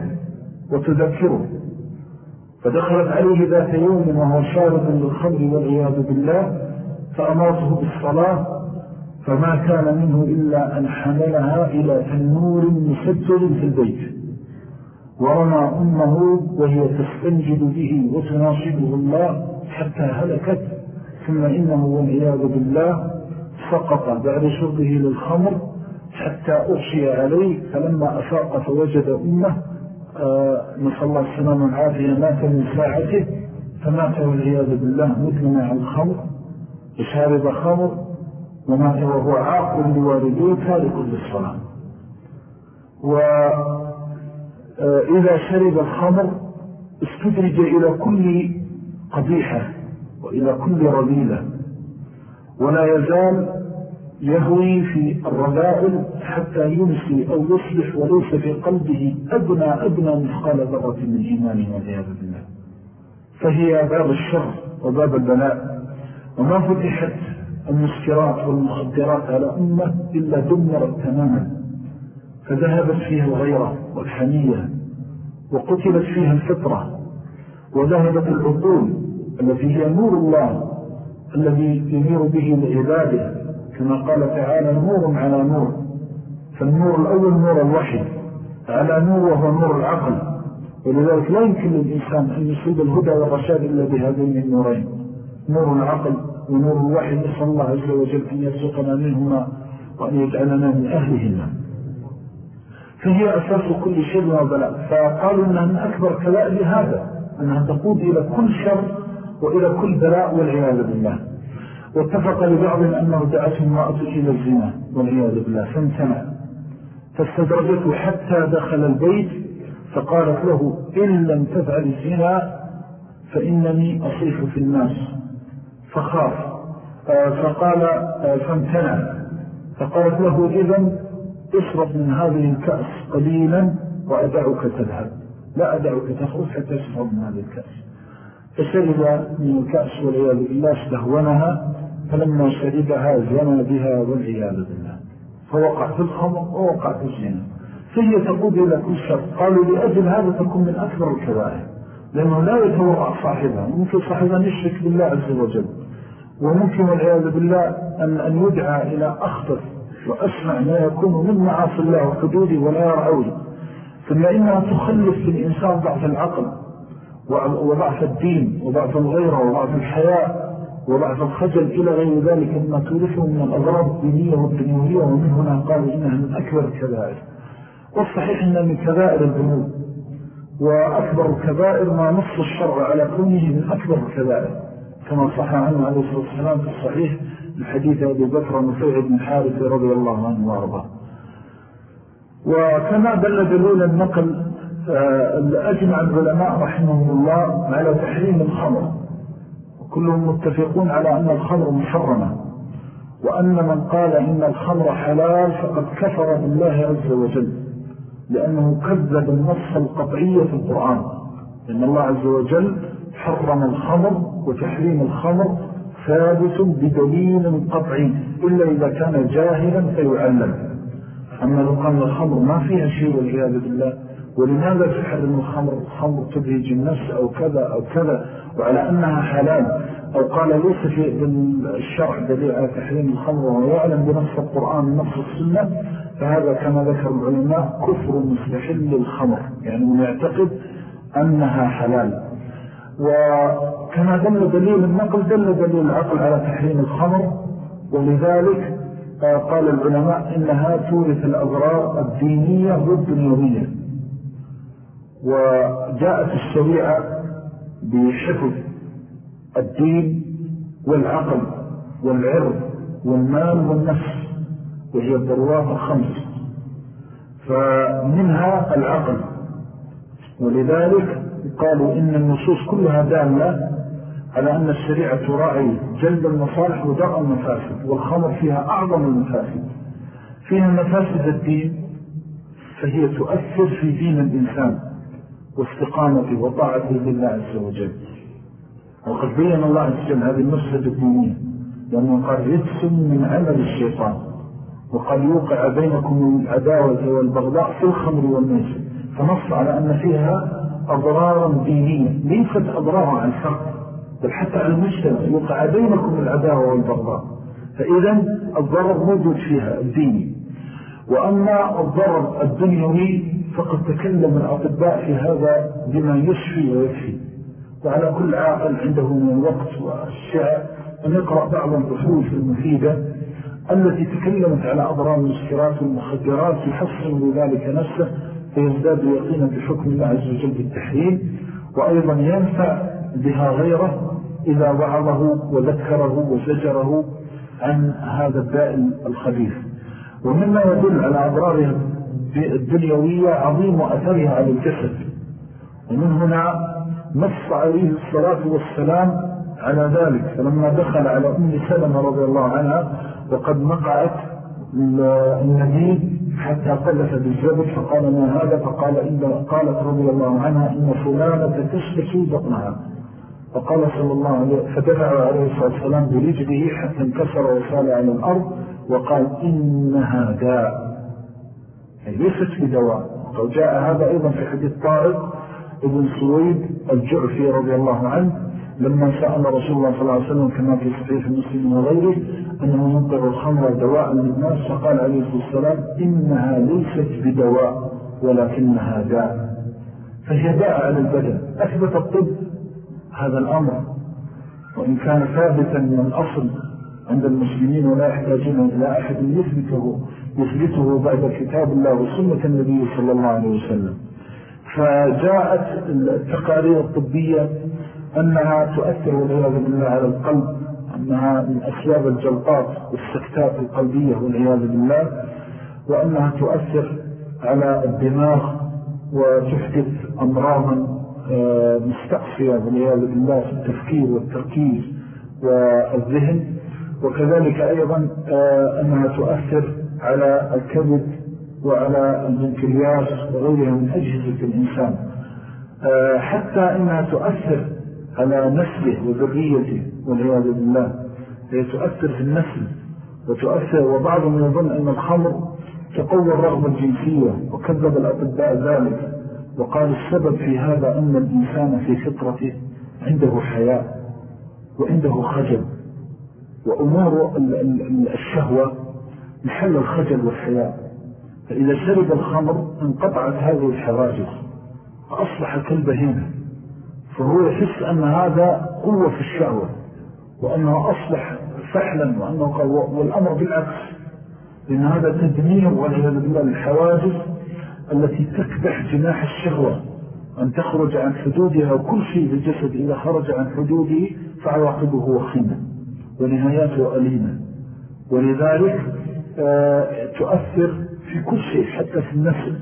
وتذكره. فدخلت عليه ذات يوم وهو شارب للخمر والعياذ بالله فأماته بالصلاة فما كان منه إلا أن حملها إلى تنور مسجل في البيت. ورمى أمه وهي تستنجد به وتناصبه الله حتى هلكت ثم إنه والعياذ بالله سقط بعد شربه للخمر حتى أغشي عليه فلما أفاق فوجد أمه آه، نسأل الله السلام والعافية مات من ساعته فمات والعياذ بالله مدلنا عن الخمر وشارب خمر ومات وهو عاق لوالديه تارك للصلاة. وإذا شرب الخمر استدرج إلى كل قبيحة وإلى كل رذيلة ولا يزال يهوي في الرذائل حتى يمسي أو يصلح وليس في قلبه أدنى أدنى مثقال ذرة من إيمان والعياذ بالله. فهي باب الشر وباب البلاء. وما فتحت المسكرات والمخدرات على أمة إلا دمرت تماما. فذهبت فيها الغيرة والحمية وقتلت فيها الفطرة وذهبت العقول التي هي نور الله الذي ينير به لعباده كما قال تعالى نور على نور فالنور الأول نور الوحي على نور وهو نور العقل. ولذلك لا يمكن للإنسان أن يصيب الهدى والرشاد إلا بهذين النورين نور العقل ونور الوحي. نسأل الله عز وجل أن يرزقنا منهما وأن يجعلنا من أهلهما. فهي أساس كل شر وبلاء فقالوا أنها من أكبر كبائر هذا أنها تقود إلى كل شر وإلى كل بلاء والعياذ بالله. واتفق لبعض أنه دعته امرأة إلى الزنا والعياذ بالله. فامتنع فاستدرجته حتى دخل البيت فقالت له إن لم تفعل الزنا فإنني أصيح في الناس. فخاف. آه، فقال آه، فامتنع فقالت له إذن اشرب من هذه الكأس قليلا وأدعك تذهب. لا أدعك تخرج حتى تشرب من هذه الكأس. فشرب من الكأس والعياذ بالله استهونها فلما شربها زنى بها والعياذ بالله. فوقع في الخمر ووقع في الزنا. فهي تقود إلى كل شر. قالوا لأجل هذا تكون من أكبر الكبائر لأنه لا يتورع صاحبها. ممكن صاحبها يشرك بالله عز وجل. وممكن والعياذ بالله أن, أن يدعى إلى أخطر وأسمع ما يكون من معاصي الله وحدوده ولا يرعوه ثم إنها تخلف في الإنسان ضعف العقل وضعف الدين وضعف الغيرة وضعف الحياة وضعف الخجل إلى غير ذلك مما تورثه من الأضرار الدينية والدنيوية. ومن هنا قالوا إنها من أكبر الكبائر. والصحيح إنها من كبائر الذنوب وأكبر الكبائر ما نص الشرع على كونه من أكبر الكبائر. كما صح عنه عليه الصلاة والسلام في الصحيح الحديث أبي بكر مفيع بن حارث رضي الله عنه وأرضاه. وكما دل دلول النقل آه، أجمع العلماء رحمه الله على تحريم الخمر. وكلهم متفقون على أن الخمر محرمة. وأن من قال إن الخمر حلال فقد كفر بالله عز وجل. لأنه كذب النص القطعية في القرآن. إن الله عز وجل حرم الخمر وتحريم الخمر ثابت بدليل قطعي إلا إذا كان جاهلا فيعلم. أما لو كان الخمر ما فيها شيء والعياذ بالله. ولماذا تحرم الخمر؟ الخمر تبهج النفس أو كذا أو كذا وعلى أنها حلال. أو قال ليس في الشرع دليل على تحريم الخمر وهو يعلم بنفس القرآن ونفس السنة فهذا كما ذكر العلماء كفر مستحل للخمر. يعني يعتقد أنها حلال. وكما دل دليل النقل دل دليل العقل على تحريم الخمر ولذلك قال العلماء إنها تورث الأضرار الدينية والدنيوية وجاءت الشريعة بحفظ الدين والعقل والعرض والمال والنفس وهي الضروات الخمس. فمنها العقل. ولذلك قالوا إن النصوص كلها دالة على أن الشريعة تراعي جلب المصالح ودرء المفاسد والخمر فيها أعظم المفاسد. فيها مفاسد الدين فهي تؤثر في دين الإنسان واستقامته وطاعته لله عز وجل. وقد بيّن الله عز وجل هذه المفسد الدينية لأنه قال رجس من عمل الشيطان وقال يوقع بينكم العداوة والبغضاء في الخمر والميسر فنص على أن فيها أضرارا دينية ليست أضرارا عن الفرق بل حتى على المجتمع يوقع بينكم العداوة والبغضاء. فإذا الضرر موجود فيها الديني. وأما الضرر الدنيوي فقد تكلم الأطباء في هذا بما يشفي ويكفي. وعلى كل عاقل عنده من الوقت والشعر أن يقرأ بعض البحوث المفيدة التي تكلمت على أضرار المسكرات والمخدرات يحصل بذلك نفسه فيزداد يقينا بحكم الله عز وجل بالتحريم. وأيضا ينفع بها غيره إذا وعظه وذكره وزجره عن هذا الداء الخبيث. ومما يدل على أضرارها الدنيوية عظيم أثرها على الجسد. ومن هنا نص عليه الصلاة والسلام على ذلك. فلما دخل على أم سلمة رضي الله عنها وقد نقعت النبي حتى قلت بالزبط فقال ما هذا؟ فقال إن قالت رضي الله عنها إن فلانة تشتكي بطنها. فقال صلى الله عليه فدفع عليه الصلاة والسلام برجله حتى انكسر وصال على الأرض وقال إنها داء. ليست بدواء وجاء هذا أيضا في حديث طارق ابن سويد الجعفي رضي الله عنه لما سأل رسول الله صلى الله عليه وسلم كما في صحيح المسلم وغيره أنه ينقر الخمر دواء للناس فقال عليه الصلاة والسلام إنها ليست بدواء ولكنها داء. فهي داء على البدن. أثبت الطب هذا الأمر وإن كان ثابتا من الأصل عند المسلمين ولا يحتاجون إلى أحد يثبته يثبته بعد كتاب الله وسنة النبي صلى الله عليه وسلم. فجاءت التقارير الطبية أنها تؤثر والعياذ بالله على القلب أنها من أسباب الجلطات والسكتات القلبية والعياذ بالله وأنها تؤثر على الدماغ وتحدث أمراضا آه، مستقصية والعياذ بالله في التفكير والتركيز والذهن وكذلك أيضا آه، أنها تؤثر على الكبد وعلى البنكرياس وغيرها من أجهزة الإنسان. آه، حتى إنها تؤثر على نسله وذريته والعياذ بالله. هي تؤثر في النسل وتؤثر وبعضهم يظن أن الخمر تقوى الرغبة الجنسية وكذب الأطباء ذلك. وقال السبب في هذا أن الإنسان في فطرته عنده حياء وعنده خجل وأمور الشهوة محل الخجل والحياء. فإذا شرب الخمر انقطعت هذه الحواجز فأصبح كالبهيمة فهو يحس أن هذا قوة في الشهوة وأنه أصبح فحلا وأنه والأمر بالعكس لأن هذا تدمير والعياذ بالله التي تكبح جناح الشهوة أن تخرج عن حدودها وكل شيء في الجسد إذا خرج عن حدوده فعواقبه وخيمة ونهاياته أليمة. ولذلك آه، تؤثر في كل شيء حتى في النسل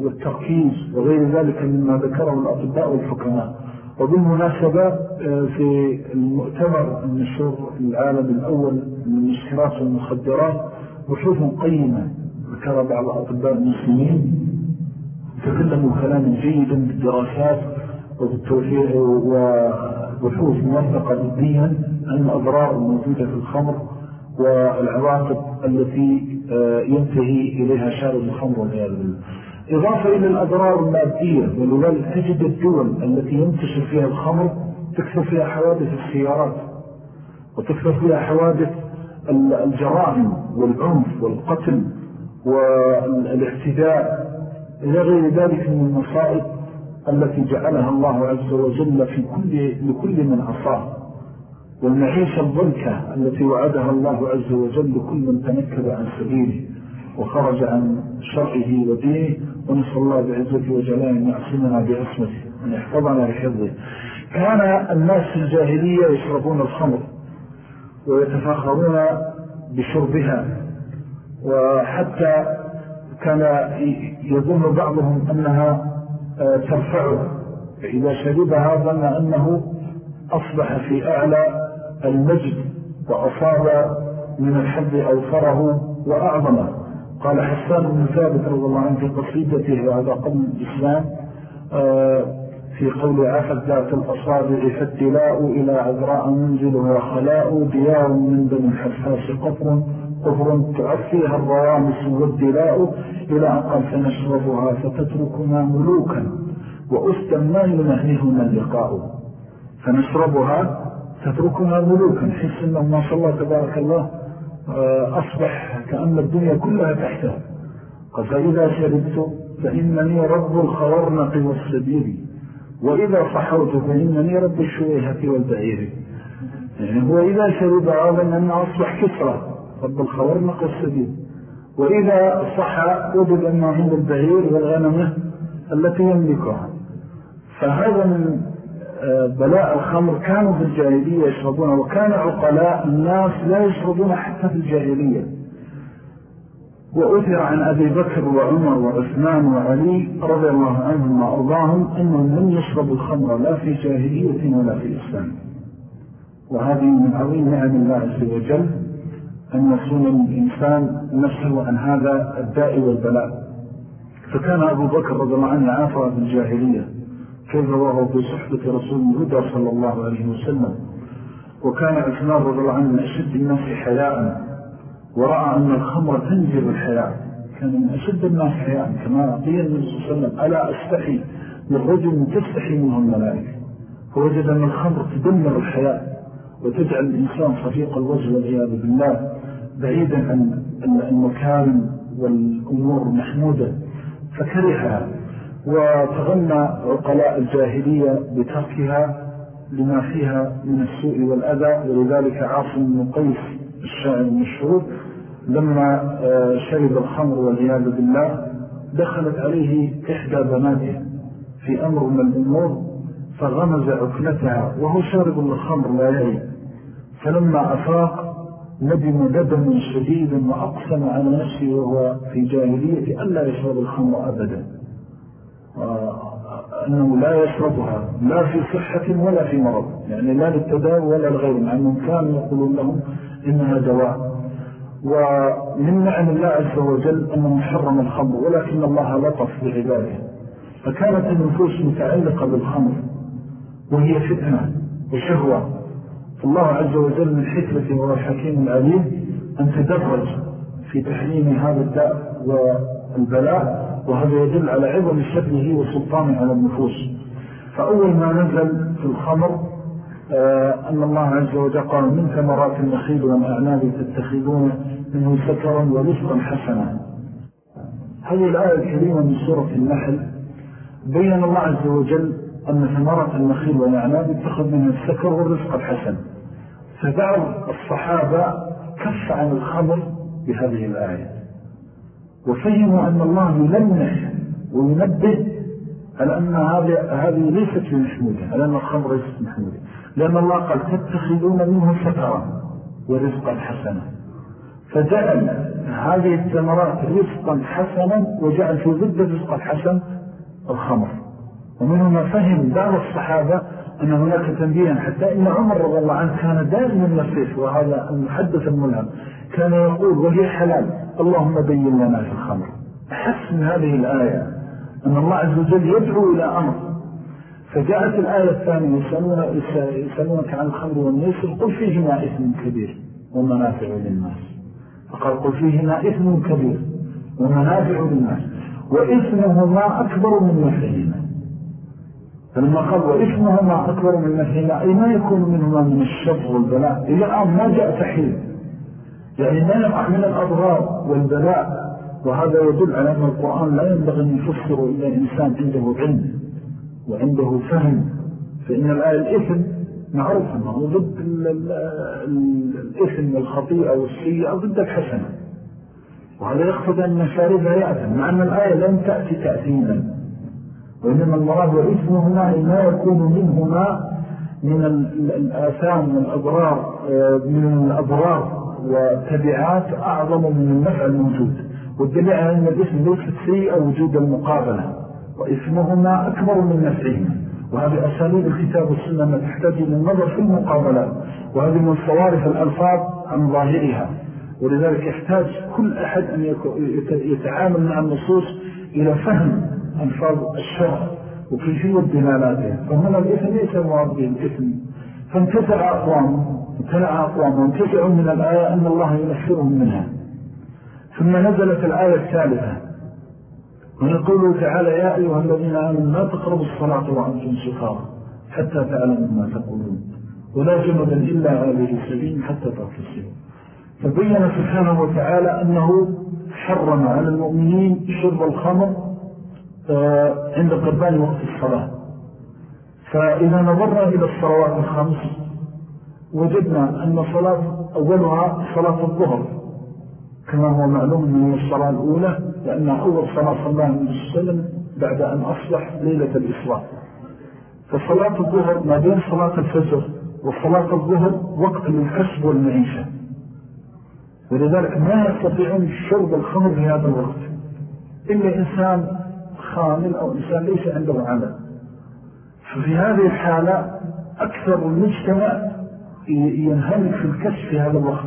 والتركيز وغير ذلك مما ذكره الأطباء والحكماء. وبالمناسبة آه، في المؤتمر النشور العالم الأول من المسكرات والمخدرات بحوث قيمة ذكر بعض الأطباء المسلمين تكلموا كلاما جيدا بالدراسات وبحوث موثقة ضديا عن الأضرار الموجودة في الخمر والعواقب التي آه، ينتهي إليها شارب الخمر والعياذ بالله. إضافة إلى الأضرار المادية ولذلك تجد الدول التي ينتشر فيها الخمر تكثر فيها حوادث السيارات وتكثر فيها حوادث الجرائم والعنف والقتل. والاعتداء إلى غير ذلك من المصائب التي جعلها الله عز وجل في كل لكل من عصاه. والمعيشة الضلكة التي وعدها الله عز وجل لكل من تنكب عن سبيله وخرج عن شرعه ودينه ونسأل الله بعزته وجلاله أن يعصمنا بعصمته أن يحفظنا بحفظه. كان الناس في الجاهلية يشربون الخمر ويتفاخرون بشربها. وحتى كان يظن بعضهم أنها آه، ترفعه. فإذا شربها ظن أنه أصبح في أعلى المجد وأصاب من الحد أوفره وأعظمه. قال حسان بن ثابت رضي الله عنه في قصيدته هذا قبل الإسلام آه، في قول عفت ذات الأصابع فالتلاء إلى عذراء منزلها خلاء ديار من دم الحفاس قفر قفر تعفيها الروامس والدلاء إلى أن قال فنشربها فتتركنا ملوكا وأستا ما ينهيهنا اللقاء. فنشربها تتركنا ملوكا. حس أنه ما شاء الله تبارك الله آه، أصبح كأن الدنيا كلها تحته. قال فإذا شربت فإنني رب الخورنق والسبيل. وإذا صحوت فإنني رب الشويهة والبعير. يعني هو إذا شرب هذا أنه أصبح كسرى. رب الخورنق والسبيل وإذا صح وجد أنه عند البعير والغنمة التي يملكها. فهذا من بلاء الخمر. كانوا في الجاهلية يشربون وكان عقلاء الناس لا يشربون حتى في الجاهلية. وأثر عن أبي بكر وعمر وعثمان وعلي رضي الله عنهم وأرضاهم أنهم لم يشربوا الخمر لا في جاهلية ولا في إسلام وهذه من عظيم نعم الله عز وجل. أن يصون الإنسان نفسه عن هذا الداء والبلاء. فكان أبو بكر رضي الله عنه عافى في الجاهلية كيف وهو في صحبة رسول الهدى صلى الله عليه وسلم. وكان عثمان رضي الله عنه من أشد الناس حياء ورأى أن الخمر تنزل الحياء. كان من أشد الناس حياء كما قيل النبي صلى الله عليه وسلم ألا أستحي من رجل تستحي منه الملائكة؟ فوجد أن الخمر تدمر الحياء وتجعل الإنسان صفيق الوجه والعياذ بالله. بعيدا عن المكارم والأمور المحمودة فكرهها وتغنى عقلاء الجاهلية بتركها لما فيها من السوء والأذى ولذلك عاصم بن قيس الشاعر المشهور لما آه، شرب الخمر والعياذ بالله دخلت عليه إحدى بناته في أمر من الأمور فغمز عكلتها وهو شارب للخمر لا يعي فلما أفاق ندم ندما شديدا وأقسم على نفسه وهو في جاهلية ألا يشرب الخمر أبدا. أنه لا يشربها لا في صحة ولا في مرض. يعني لا للتداوي ولا الغير مع أنهم كانوا يقولون لهم إنها دواء. ومن نعم الله عز وجل أنه حرم الخمر ولكن الله لطف بعباده. فكانت النفوس متعلقة بالخمر وهي فتنة وشهوة. فالله عز وجل من حكمته والحكيم العليم أن تدرج في تحريم هذا الداء والبلاء وهذا يدل على عظم شبه وسلطانه على النفوس. فأول ما نزل في الخمر آه، أن الله عز وجل قال من ثمرات النخيل والأعناب تتخذون منه سكرا ورزقا حسنا. هذه الآية الكريمة من سورة النحل. بيّن الله عز وجل أن ثمرات النخيل والأعناب اتخذ منها السكر والرزق الحسن. فبعض الصحابة كف عن الخمر بهذه الآية. وفهموا أن الله يلمح وينبه على أن هذه ليست محمودة على أن الخمر ليست محمودة لأن الله قال تتخذون منه سكرا ورزقا حسنا فجعل هذه الثمرات رزقا حسنا وجعل في ضد الرزق الحسن الخمر. ومنه ما فهم بعض الصحابة أن هناك تنبيها حتى إن عمر رضي الله عنه كان دائما يصيف وهذا المحدث الملهم كان يقول وهي حلال اللهم بين لنا في الخمر. أحس من هذه الآية أن الله عز وجل يدعو إلى أمر. فجاءت الآية الثانية يسألونك عن الخمر والنيسر قل فيهما إثم كبير ومنافع للناس. فقال قل فيهما إثم كبير ومنافع للناس وإثمهما أكبر من نفعهما. فلما قال وإثمهما أكبر من نفعهما أي ما يكون منهما من الشر والبلاء؟ إلى الآن ما جاء تحيل يعني ما يقع من الأضرار والبلاء. وهذا يدل على أن القرآن لا ينبغي أن يفسر إلا إنسان عنده علم وعنده فهم. فإن الآية الإثم معروف أنه ضد الإثم والخطيئة والسيئة ضد الحسنة. وهذا يقصد أن مشاربها يأثم مع أن الآية لم تأتي تأثيما. وإنما المراد وإثمهما ما يكون منهما من الآثام والأضرار من الأضرار وتبعات أعظم من النفع الموجود والدليل على أن الإثم ليست سيئة وجود المقابلة وإثمهما أكبر من نفعهما. وهذه أساليب الكتاب والسنة ما تحتاج للنظر في المقابلات. وهذه من صوارف الألفاظ عن ظاهرها. ولذلك يحتاج كل أحد أن يتعامل مع النصوص إلى فهم ألفاظ الشرع وكيفية دلالاتها فهنا الإثم ليس المراد به الإثم فانتزع أقوام امتنع أقوام وانتزعوا من الآية أن الله ينفرهم منها. ثم نزلت الآية الثالثة. ونقول تعالى يا أيها الذين آمنوا لا تقربوا الصلاة وأنتم سخارا حتى تعلموا ما تقولون. ولا جمدا إلا عليه السبيل حتى تغتسلوا فبين سبحانه وتعالى أنه حرم على المؤمنين شرب الخمر عند قربان وقت الصلاة. فإذا نظرنا إلى الصلوات الخمس وجدنا أن صلاة أولها صلاة الظهر. كما هو معلوم من الصلاة الأولى لأنها أول صلاة صلى الله عليه وسلم بعد أن أصبح ليلة الإسراء. فصلاة الظهر ما بين صلاة الفجر وصلاة الظهر وقت للكسب والمعيشة. ولذلك ما يستطيعون شرب الخمر في هذا الوقت. إلا إنسان خامل أو إنسان ليس عنده عمل. ففي هذه الحالة أكثر المجتمع ينهمك في الكشف في هذا الوقت.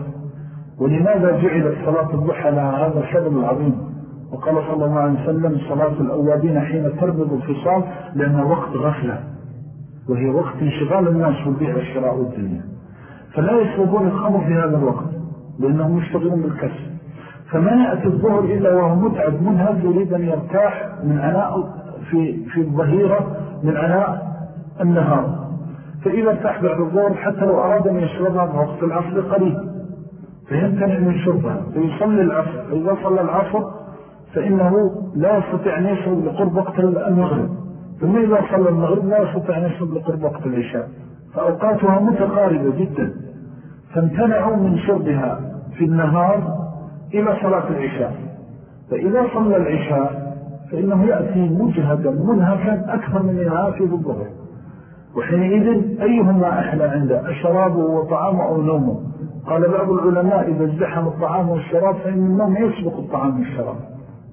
ولماذا جعلت صلاة الضحى لها هذا الشغل العظيم؟ وقال صلى الله عليه وسلم صلاة الأوابين حين تربض الفصال لأنها وقت غفلة. وهي وقت انشغال الناس والبيع والشراء والدنيا فلا يشربون الخمر في هذا الوقت لأنهم مشتغلون بالكسب فما يأتي الظهر إلا وهو متعب منهك يريد أن يرتاح من عناء في, في الظهيرة من عناء النهار. فإذا ارتاح بعد الظهر حتى لو أراد أن يشربها في وقت العصر قريب فيمتنع من شربها. فيصلي العصر. فإذا صلى العصر فإنه لا يستطيع أن يشرب لقرب وقت المغرب. ثم إذا صلى المغرب لا يستطيع أن يشرب لقرب وقت العشاء. فأوقاتها متقاربة جدا. فامتنعوا من شربها في النهار إلى صلاة العشاء. فإذا صلى العشاء فإنه يأتي مجهدا منهكا أكثر من يعافي بالظهر وحينئذ أيهما أحلى عنده الشراب وطعام أو نومه قال بعض العلماء إذا ازدحم الطعام والشراب فإن النوم يسبق الطعام والشراب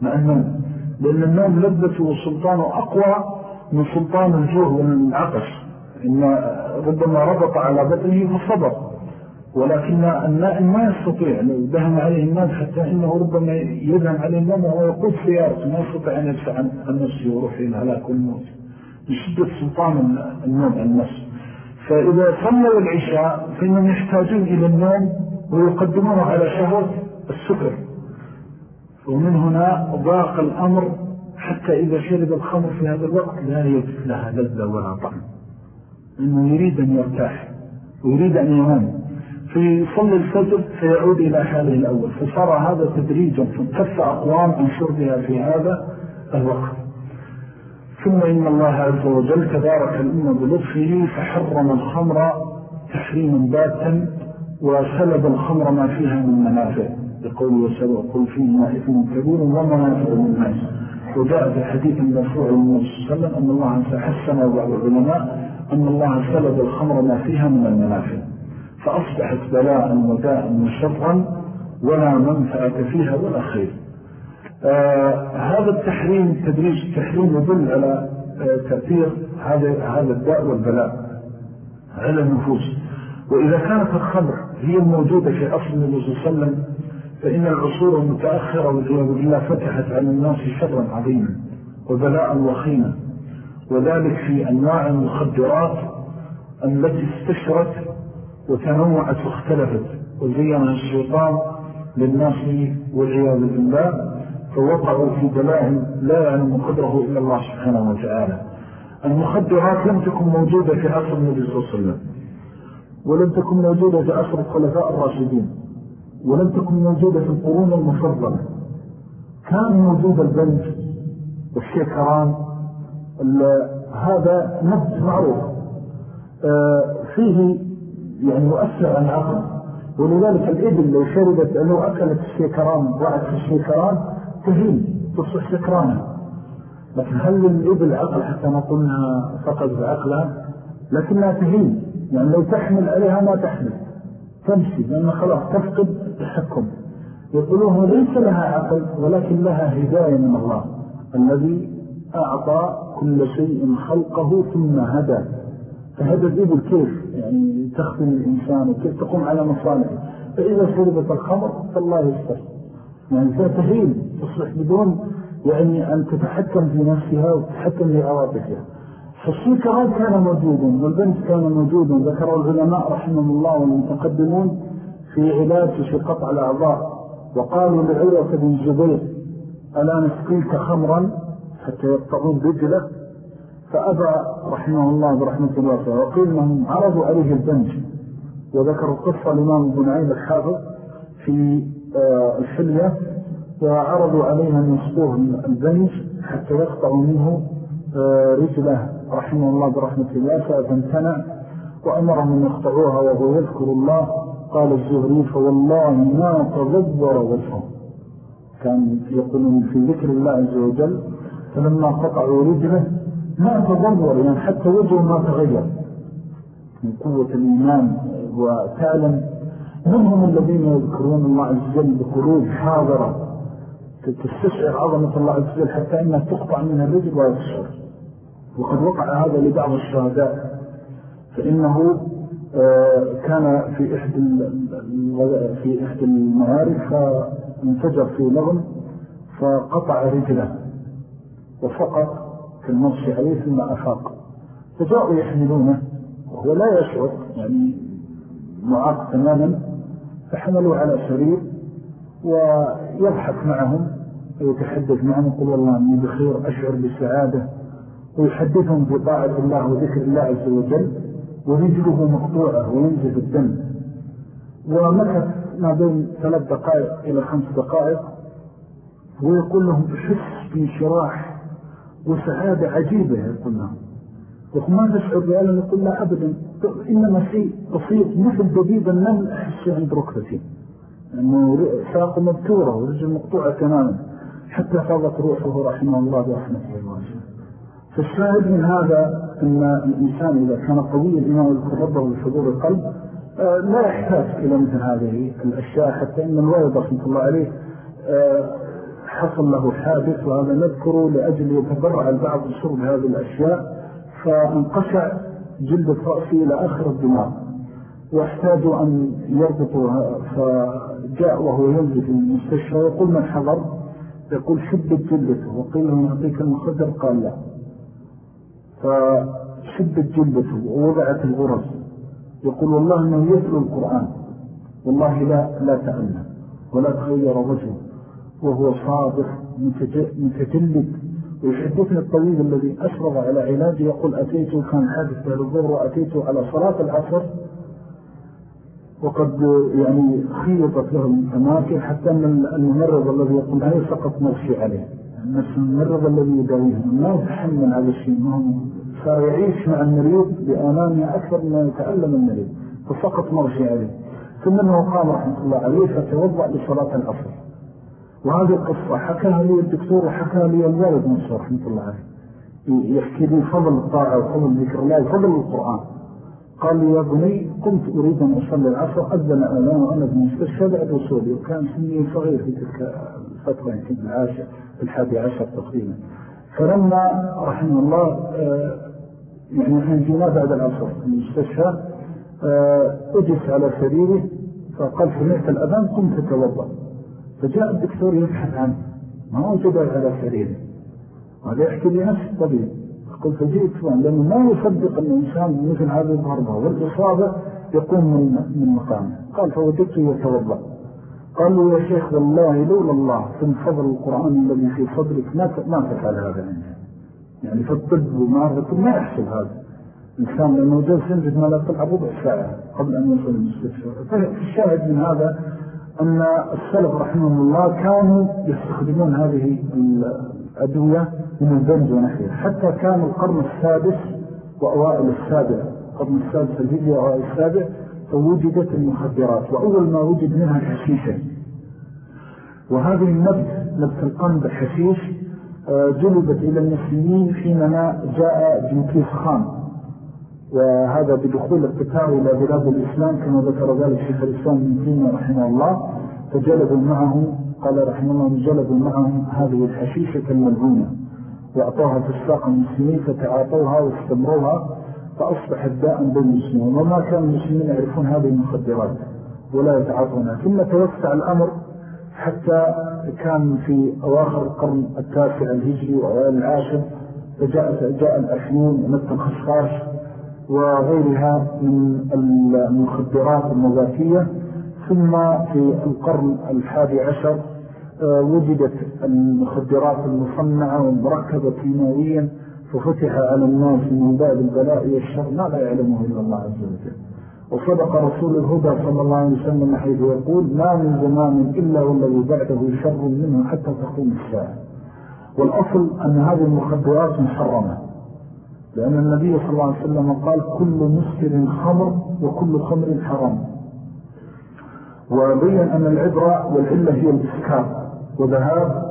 مع النوم لأن النوم لذته وسلطانه أقوى من سلطان الجوه والعطش. إن ربما ربط على بطنه فصبر. ولكن النائم ما يستطيع لو دهم عليه النوم حتى إنه ربما يدهم عليه النوم وهو يقود سيارة ما يستطيع أن يدفع عن نفسه ويروح إلى الهلاك والموت بشدة سلطان النوم عن النفس فإذا صلوا العشاء فإنهم يحتاجون إلى النوم ويقدمونه على شهوة السكر. ومن هنا ضاق الأمر حتى إذا شرب الخمر في هذا الوقت لا يجد لها لذة ولا طعم. إنه يريد أن يرتاح ويريد أن ينام. فيصلي الفجر فيعود إلى حاله الأول. فصار هذا تدريجا فانكف أقوام عن شربها في هذا الوقت. ثم إن الله عز وجل تبارك الأمة بلطفه فحرم الخمر تحريما باتا وسلب الخمر ما فيها من منافع. يقول وسلب قل فيه إثم كبير ومنافع للناس. وجاء في حديث المرفوع النبي صلى الله عليه وسلم أن الله سحسن بعض العلماء أن الله سلب الخمر ما فيها من المنافع. فأصبحت بلاء وداء وشرا ولا منفعة فيها ولا خير. آه هذا التحريم تدريج التحريم يدل على آه تأثير هذا هذا الداء والبلاء على النفوس. وإذا كانت الخمر هي الموجودة في أصل النبي صلى الله عليه وسلم فإن العصور المتأخرة والعياذ بالله فتحت على الناس شرا عظيما وبلاء وخيما. وذلك في أنواع المخدرات التي استشرت وتنوعت واختلفت وزينها الشيطان للناس والعياذ بالله فوقعوا في بلاء لا يعلم قدره إلا الله سبحانه وتعالى. المخدرات لم تكن موجودة في عصر النبي صلى الله عليه وسلم ولم تكن موجودة في عصر الخلفاء الراشدين ولم تكن موجودة في القرون المفضلة. كان موجود البنج والشيكران هذا نبت معروف. آه، فيه يعني مؤثر عن العقل ولذلك الإبل لو شربت لو أكلت الشيكران وعد في الشيكران تهين تصح سكرانا لكن هل الإبل عقل؟ حتى نقولها فقد بعقلها لكنها تهين. يعني لو تحمل عليها ما تحمل. تمشي لأنها خلاص تفقد التحكم. يقولون ليس لها عقل ولكن لها هداية من الله. الذي أعطى كل شيء خلقه ثم هدى. فهدى الإبل كيف يعني تخدم الإنسان وكيف تقوم على مصالحه. فإذا شربت الخمر فالله يستر. يعني تهين تصبح بدون يعني أن تتحكم في نفسها وتتحكم في عواطفها. فالسكرات كان موجودا والبنت كان موجودا ذكر العلماء رحمه الله والمتقدمون في علاج في قطع الأعضاء. وقالوا لعروة بن الزبير ألا نسقيك خمرا حتى يقطعون رجله فأبى رحمه الله برحمة الله وقيل أنهم عرضوا عليه البنج. وذكروا قصة الإمام بن عين الحافظ في آه، الحلية وعرضوا عليها أن يسقوه البنج حتى يقطعوا منه آه، رجله رحمه الله برحمة الله فأتمتنع وأمرهم أن يقطعوها وهو يذكر الله. قال الزهري فوالله ما تضبر وجهه. كان يقولون في ذكر الله عز وجل فلما قطعوا رجله ما تضبر يعني حتى وجهه ما تغير. من قوة الإيمان وتعلم منهم الذين يذكرون الله عز وجل بقلوب حاضرة تستشعر عظمة الله عز وجل حتى إنها تقطع منها الرجل ولا تشعر. وقد وقع هذا لبعض الشهداء فإنه آه، كان في إحدى في إحدى المعارك فانفجر في نغم فقطع رجله وفقط كالنص عليه ثم أفاق. فجاءوا يحملونه وهو لا يشعر يعني معاق تماما فحملوا على سرير ويضحك معهم ويتحدث معهم يقول والله أني بخير أشعر بالسعادة ويحدثهم بطاعة الله وذكر الله عز وجل ورجله مقطوعة وينزف الدم. ومكث ما بين ثلاث دقائق إلى خمس دقائق ويقول لهم بحس بانشراح وسعادة عجيبة يقول لهم ما تشعر بألا يقول لا أبدا. إنما شيء بسيط مثل دبيب النمل أحس عند ركبتي. أنه ساق مبتورة ورجل مقطوعة تماما. حتى فاضت روحه رحمه الله برحمته. الواسعة فالشاهد من هذا أن الإنسان إذا كان قوي ويذكر ربه بحضور القلب آه، لا يحتاج إلى مثل هذه الأشياء حتى إن الوالد رحمة الله عليه آه، حصل له حادث وهذا نذكره لأجل يتبرع البعض بشرب هذه الأشياء فانقشع جلد رأسه إلى آخر الدماغ واحتاجوا أن يربطوا فجاء وهو ينزل في المستشفى ويقول من حضر؟ يقول شدت جلدته وقيل له يعطيك المخدر قال لا. فشدت جلدته ووضعت الغرز. يقول والله أنه يتلو القرآن. والله لا, لا تأمن ولا تغير وجهه. وهو صادق متجلد. ويحدثني الطبيب الذي أشرف على علاجه يقول أتيته كان حادث بعد الظهر وأتيته على صلاة العصر وقد يعني خيطت له الأماكن حتى أن الممرض الذي يقول هذا فقط نفسي عليه. نفس الممرض الذي يداويه ما يتحمل هذا الشيء؟ صار يعيش مع المريض بآمانة أكثر مما يتألم المريض. ففقط مرشي عليه. ثم أنه قام رحمة الله عليه فتوضع لصلاة العصر. وهذه القصة حكاها لي الدكتور وحكاها لي الوالد منصور رحمة الله عليه. يحكي لي فضل الطاعة وفضل ذكر الله وفضل القرآن. قال لي يا بني قمت أريد أن أصلي العصر أذن أعلان وأنا في المستشفى بعد وصولي وكان سني صغير في تلك الفترة يمكن العاشر الحادي عشر تقريبا. فلما رحمه الله آه، يعني إحنا جينا بعد العصر في المستشفى آه، أجلس على سريره فقال سمعت الأذان قمت أتوضأ. فجاء الدكتور يبحث عنه ما وجد على سريره وهذا يحكي لي نفس الطبيب. قل فجئت فان لأنه ما يصدق أن الإنسان مثل هذه الضربة والإصابة يقوم من, مقامه. قال فوجدته يتوضأ. قال له يا شيخ والله لولا الله ثم فضل القرآن الذي في صدرك ما تفعل هذا عندي. يعني في الطب ومعرفة ما يحصل هذا. الإنسان لأنه جلس ينجد ما لا طلع ربع ساعة قبل أن يصل المستشفى. فالشاهد من هذا أن السلف رحمه الله كانوا يستخدمون هذه الأدوية من البنج ونحية حتى كان القرن السادس وأوائل السابع القرن السادس الهجري وأوائل السابع فوجدت المخدرات وأول ما وجد منها الحشيشة. وهذه النبت نبت القنب الحشيش آه، جلبت إلى المسلمين حينما جاء جنكيز خان. وهذا بدخول القتال إلى بلاد الإسلام كما ذكر ذلك شيخ الإسلام من تيمة رحمه الله. فجلبوا معه قال رحمه الله جلبوا معهم هذه الحشيشة الملعونة وأعطوها في الساق المسلمين فتعاطوها واستمروها فأصبحت داء بين المسلمين وما كان المسلمين يعرفون هذه المخدرات ولا يتعاطونها. ثم توسع الأمر حتى كان في أواخر القرن التاسع الهجري وأوائل العاشر فجاء جاء الأفيون ومت الخشخاش وغيرها من المخدرات النباتية ثم في القرن الحادي عشر آه، وجدت المخدرات المصنعة والمركبة كيماويا ففتح على الناس من باب البلاء والشر ما لا يعلمه إلا الله عز وجل. وصدق رسول الهدى صلى الله عليه وسلم حيث يقول ما من زمان إلا والذي بعده شر منه حتى تقوم الساعة. والأصل أن هذه المخدرات محرمة. لأن النبي صلى الله عليه وسلم قال كل مسكر خمر وكل خمر حرام. وبين أن العبرة والعلة هي الإسكار وذهاب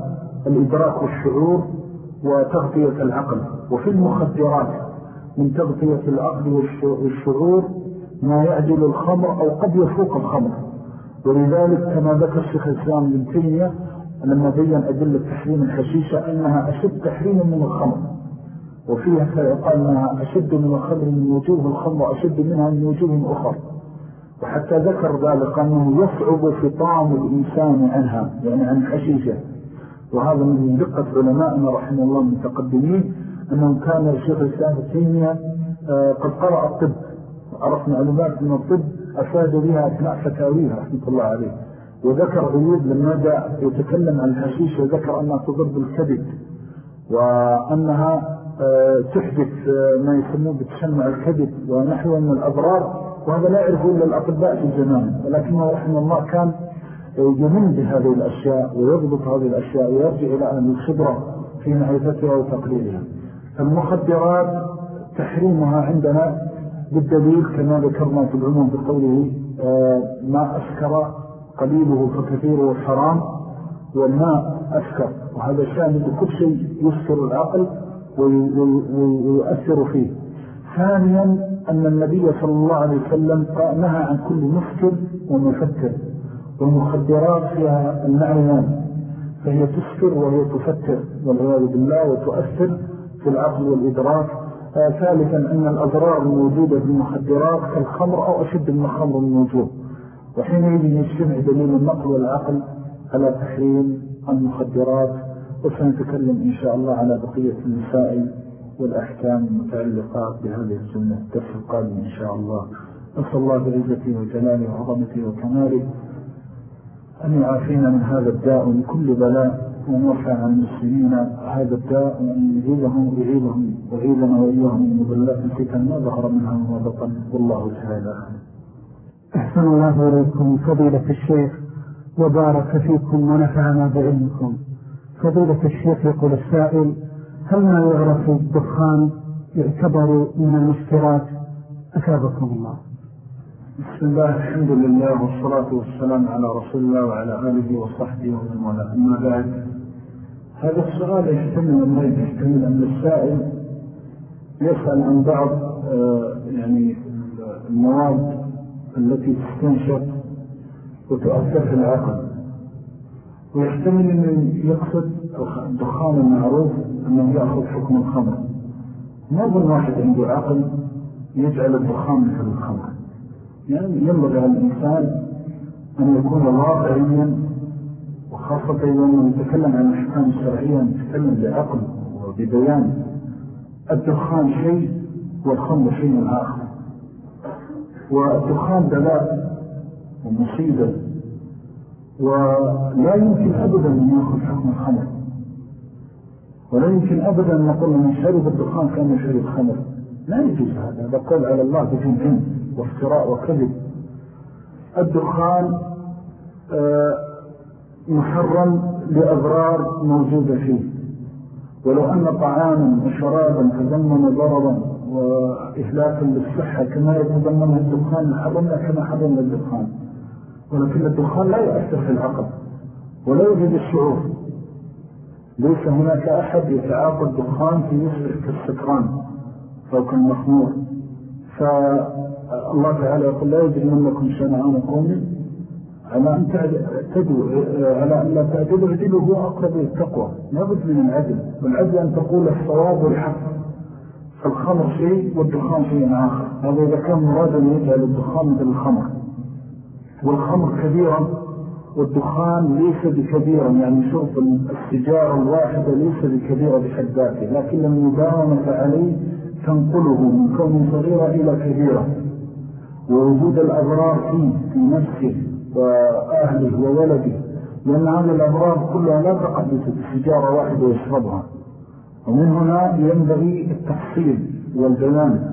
الإدراك والشعور وتغطية العقل. وفي المخدرات من تغطية العقل والشعور ما يعجل الخمر أو قد يفوق الخمر. ولذلك كما ذكر الشيخ الإسلام من تيمية لما بين أدلة تحريم الحشيشة أنها أشد تحريم من الخمر. وفيها فيقال أنها أشد من الخمر من وجوه الخمر وأشد منها من وجوه أخر وحتى ذكر ذلك أنه يصعب فطام الإنسان عنها يعني عن الحشيشة وهذا من دقة علمائنا رحمه الله المتقدمين أنه كان الشيخ الإسلام التيمية آه، قد قرأ الطب. عرف معلومات من الطب أفاد بها أثناء فتاويها رحمة الله عليه. وذكر عيوب لما جاء يتكلم عن الحشيش وذكر أنها تضر بالكبد وأنها تحدث آه، ما يسموه بتشمع الكبد ونحو من الأضرار وهذا لا يعرفه إلا الأطباء في زمان ولكنه رحمه الله كان يمن بهذه الأشياء ويضبط هذه الأشياء ويرجع إلى أهل الخبرة في معرفتها وتقليلها المخدرات تحريمها عندنا بالدليل كما ذكرنا في العموم بقوله آه، ما أسكر قليله فكثيره حرام والماء أسكر. وهذا شامل بكل شيء يسكر العقل ويؤثر فيه. ثانيا أن النبي صلى الله عليه وسلم نهى عن كل مسكر ومفكر والمخدرات فيها المعنيان فهي تسكر وهي تفتر والعياذ بالله وتؤثر في العقل والإدراك. آه، ثالثا أن الأضرار الموجودة في المخدرات كالخمر أو أشد من الخمر الموجود. وحينئذ يجتمع دليل النقل والعقل على تحريم المخدرات وسنتكلم إن شاء الله على بقية المسائل والأحكام المتعلقة بهذه السنة الدرس القادم إن شاء الله. نسأل الله بعزته وجلاله وعظمته وكماله أن يعافينا من هذا الداء ومن بلاء ونرفع عن المسلمين. هذا الداء وأن يعيدهم يعيدهم وعيدنا وإياهم من مضلات الفتن. ما ظهر منها وما والله تعالى أحسن الله إليكم فضيلة الشيخ وبارك فيكم ونفعنا بعلمكم. فضيلة الشيخ يقول السائل هل ما يعرف الدخان يعتبر من المسكرات أثابكم الله. بسم الله الحمد لله والصلاة والسلام على رسول الله وعلى آله وصحبه ومن ولا أما بعد هذا السؤال يحتمل أن يحتمل أن السائل يسأل عن بعض آه، يعني المواد التي تستنشق وتؤثر في العقل. ويحتمل أن يقصد الدخان المعروف أنه يأخذ حكم الخمر. ظن واحد عنده عقل يجعل الدخان مثل الخمر. يعني ينبغي على الإنسان أن يكون واقعيا وخاصة يوم نتكلم عن الأحكام الشرعية نتكلم بعقل وببيان الدخان شيء والخمر شيء آخر. والدخان بلاء ومصيبة ولا يمكن أبدا أن يأخذ حكم الخمر. ولا يمكن أبدا أن نقول من شرب الدخان كان شرب خمر. لا يجوز هذا. هذا قول على الله بجمعين وافتراء وكذب. الدخان آه، محرم لأضرار موجودة فيه. ولو أن طعاما وشرابا تضمن ضررا وإهلاكا للصحة كما يتضمن الدخان حرمنا كما حرمنا الدخان. ولكن الدخان لا يؤثر في العقل ولا يوجد الشعور. ليس هناك أحد يتعاطى الدخان في يصبح كالسكران أو كالمخمور فالله تعالى يقول لا يجري منكم شنعان قوم على أن تعدوا على أن لا تعدلوا عدلوا هو أقرب التقوى. ما بد من العدل والعدل أن تقول الصواب والحق. فالخمر شيء والدخان شيء آخر. هذا إذا كان مرادا يجعل الدخان مثل الخمر. والخمر كبيرا والدخان ليس بكبيرا يعني شرب السجارة الواحدة ليس بكبيرة بحد ذاته لكن المداومة عليه تنقله من كون صغيرة إلى كبيرة. ووجود الأضرار فيه في نفسه وأهله وولده لأن هذه الأضرار كلها لا تقدس بسجارة واحدة يشربها ومن هنا ينبغي التفصيل والبيان.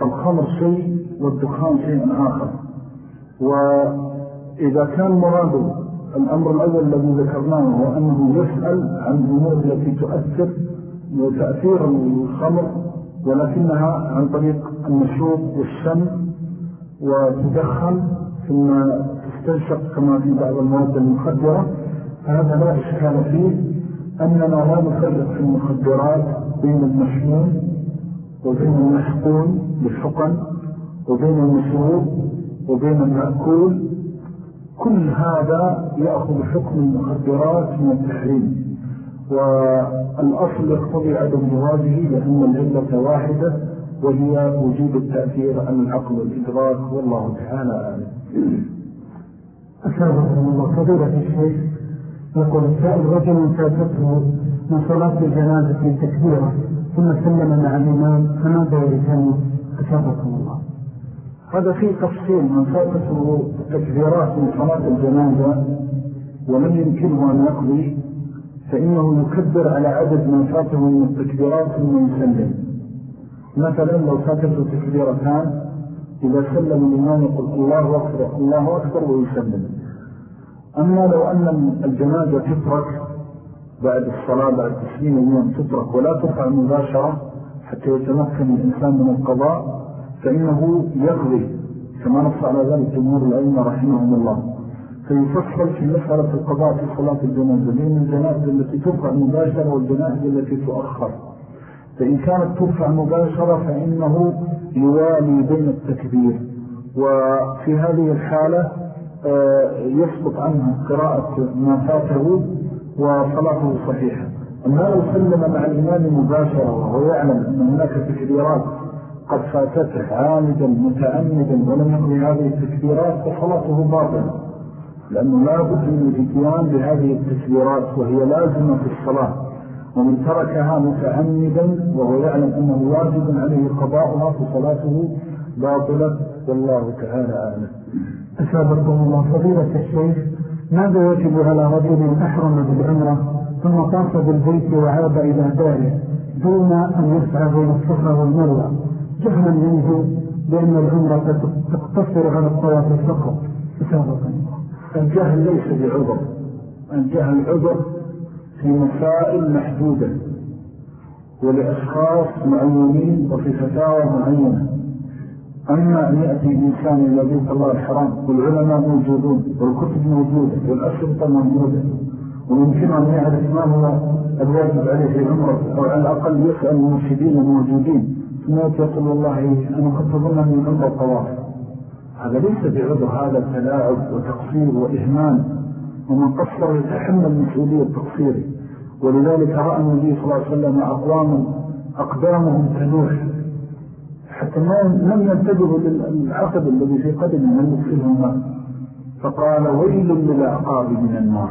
فالخمر شيء والدخان شيء آخر. وإذا كان مراد الأمر الأول الذي ذكرناه هو أنه يسأل عن الأمور التي تؤثر وتأثير الخمر ولكنها عن طريق النشوط والشم وتدخل ثم تستنشق كما في بعض المواد المخدرة. هذا لا إشكال فيه أننا لا نفرق في المخدرات بين المشمون وبين المحقون بالحقن وبين المشروب وبين المأكول كل هذا يأخذ حكم المخدرات من التحريم. والأصل يقتضي عدم جوازه لأن العلة واحدة وهي وجود التأثير عن العقل والإدراك. والله تعالى آمين أسابقهم الله. فضيلة الشيخ يقول السائل رجل فاتته من صلاة الجنازة تكبيرة ثم سلم مع الإمام فماذا يرسل أسابقهم الله. هذا فيه تفصيل من فاتته تكبيرات من صلاة الجنازة ولم يمكنه أن يقضي فإنه يكبر على عدد من فاته من التكبيرات ثم يسلم مثلا لو فاتته تكبيرتان إذا سلم الإمام يقول الله أكبر الله أكبر ويسلم. أما لو أن الجنازة تترك بعد الصلاة بعد تسليم اليوم تترك ولا ترفع مباشرة حتى يتمكن الإنسان من القضاء فإنه يقضي كما نص على ذلك جمهور العلم رحمهم الله. فيفصل في مسألة القضاء في صلاة الجنازة بين الجنازة التي ترفع مباشرة والجنازة التي تؤخر. فإن كانت ترفع مباشرة فإنه يوالي بين التكبير. وفي هذه الحالة آه، يسقط عنه قراءة ما فاته وصلاته صحيحة. أما لو سلم مع الإمام مباشرة وهو يعلم أن هناك تكبيرات قد فاتته عامدا متعمدا ولم يقضي هذه التكبيرات فصلاته باطلة لأنه لا بد من الاتيان بهذه التكبيرات وهي لازمة في الصلاة. ومن تركها متعمدا وهو يعلم أنه واجب عليه قضاؤها فصلاته باطلة والله تعالى أعلم. أسابقكم الله. فضيلة الشيخ ماذا يجب على رجل أحرم بالعمرة ثم طاف بالبيت وعاد إلى داره دون أن يسعى بين الصفا والمروة جهلا منه بأن العمرة تقتصر على الطواف فقط أسابقكم الجهل ليس بعذر. الجهل عذر في مسائل محدودة ولأشخاص معينين وفي فتاوى معينة. أما أن يأتي إنسان إلى بيت الله الحرام والعلماء موجودون والكتب موجودة والأشرطة موجودة ويمكن أن يعرف ما هو الواجب عليه في عمره أو على الأقل يسأل المرشدين الموجودين. ثم يقول والله أنا كنت ظن من عمر الطواف هذا ليس بعذر هذا تلاعب وتقصير وإهمان ومن قصر يتحمل مسؤولية تقصيره ولذلك رأى النبي صلى الله عليه وسلم أقواما أقدامهم تنوح. حتى ما لم ينتبهوا للعقد الذي في قدمه يدخلهم ماء فقال ويل للعقاب من النار.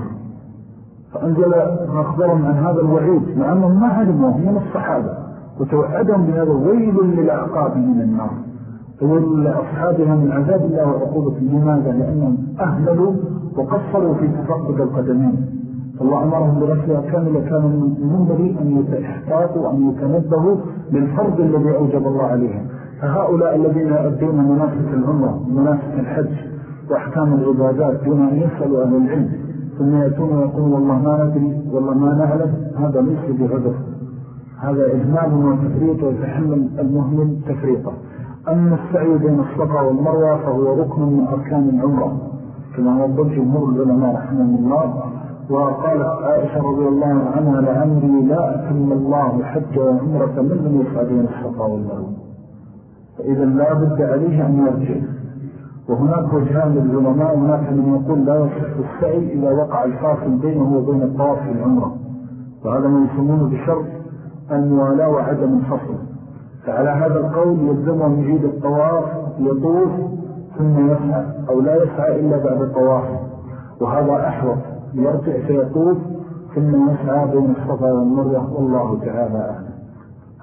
فأنزل أخبرهم عن هذا الوعيد لأنهم ما علموا من الصحابة. وتوعدهم بهذا ويل للعقاب من النار. ويل لأصحابها من عذاب الله وعقوبة لماذا؟ لأنهم أهملوا وقصروا في تفقد القدمين. فالله أمرهم برسلها كاملة كانوا من منبري أن يتحقاقوا وأن يتنبهوا للفرض الذي أوجب الله عليهم. فهؤلاء الذين يؤدون مناسك العمرة مناسك الحج وأحكام العبادات دون أن يسألوا أهل العلم ثم يأتون ويقولون والله ما ندري والله ما نعلم هذا ليس بغدر هذا إهمال وتفريط ويتحمل المهمل تفريطه. أما السعي بين الصفا والمروة فهو ركن من أركان العمرة. كما هو جمهور العلماء رحمه الله وقالت عائشة رضي الله عنها لعمري لا أتم الله حج وعمرة من لم يسعى بين الصفا والمروة. فإذا لا بد عليه أن يرجع. وهناك وجهان للعلماء هناك من يقول لا يصح السعي إذا وقع الفاصل بينه وبين الطواف في العمرة. وهذا ما يسمونه بشرط الموالاة وعدم الفصل فعلى هذا القول يلزم أن يجيد الطواف يطوف ثم يسعى أو لا يسعى إلا بعد الطواف. وهذا أحوط. يرجع فيطوف ثم يسعى بين الصفا والمرة والله تعالى أعلم.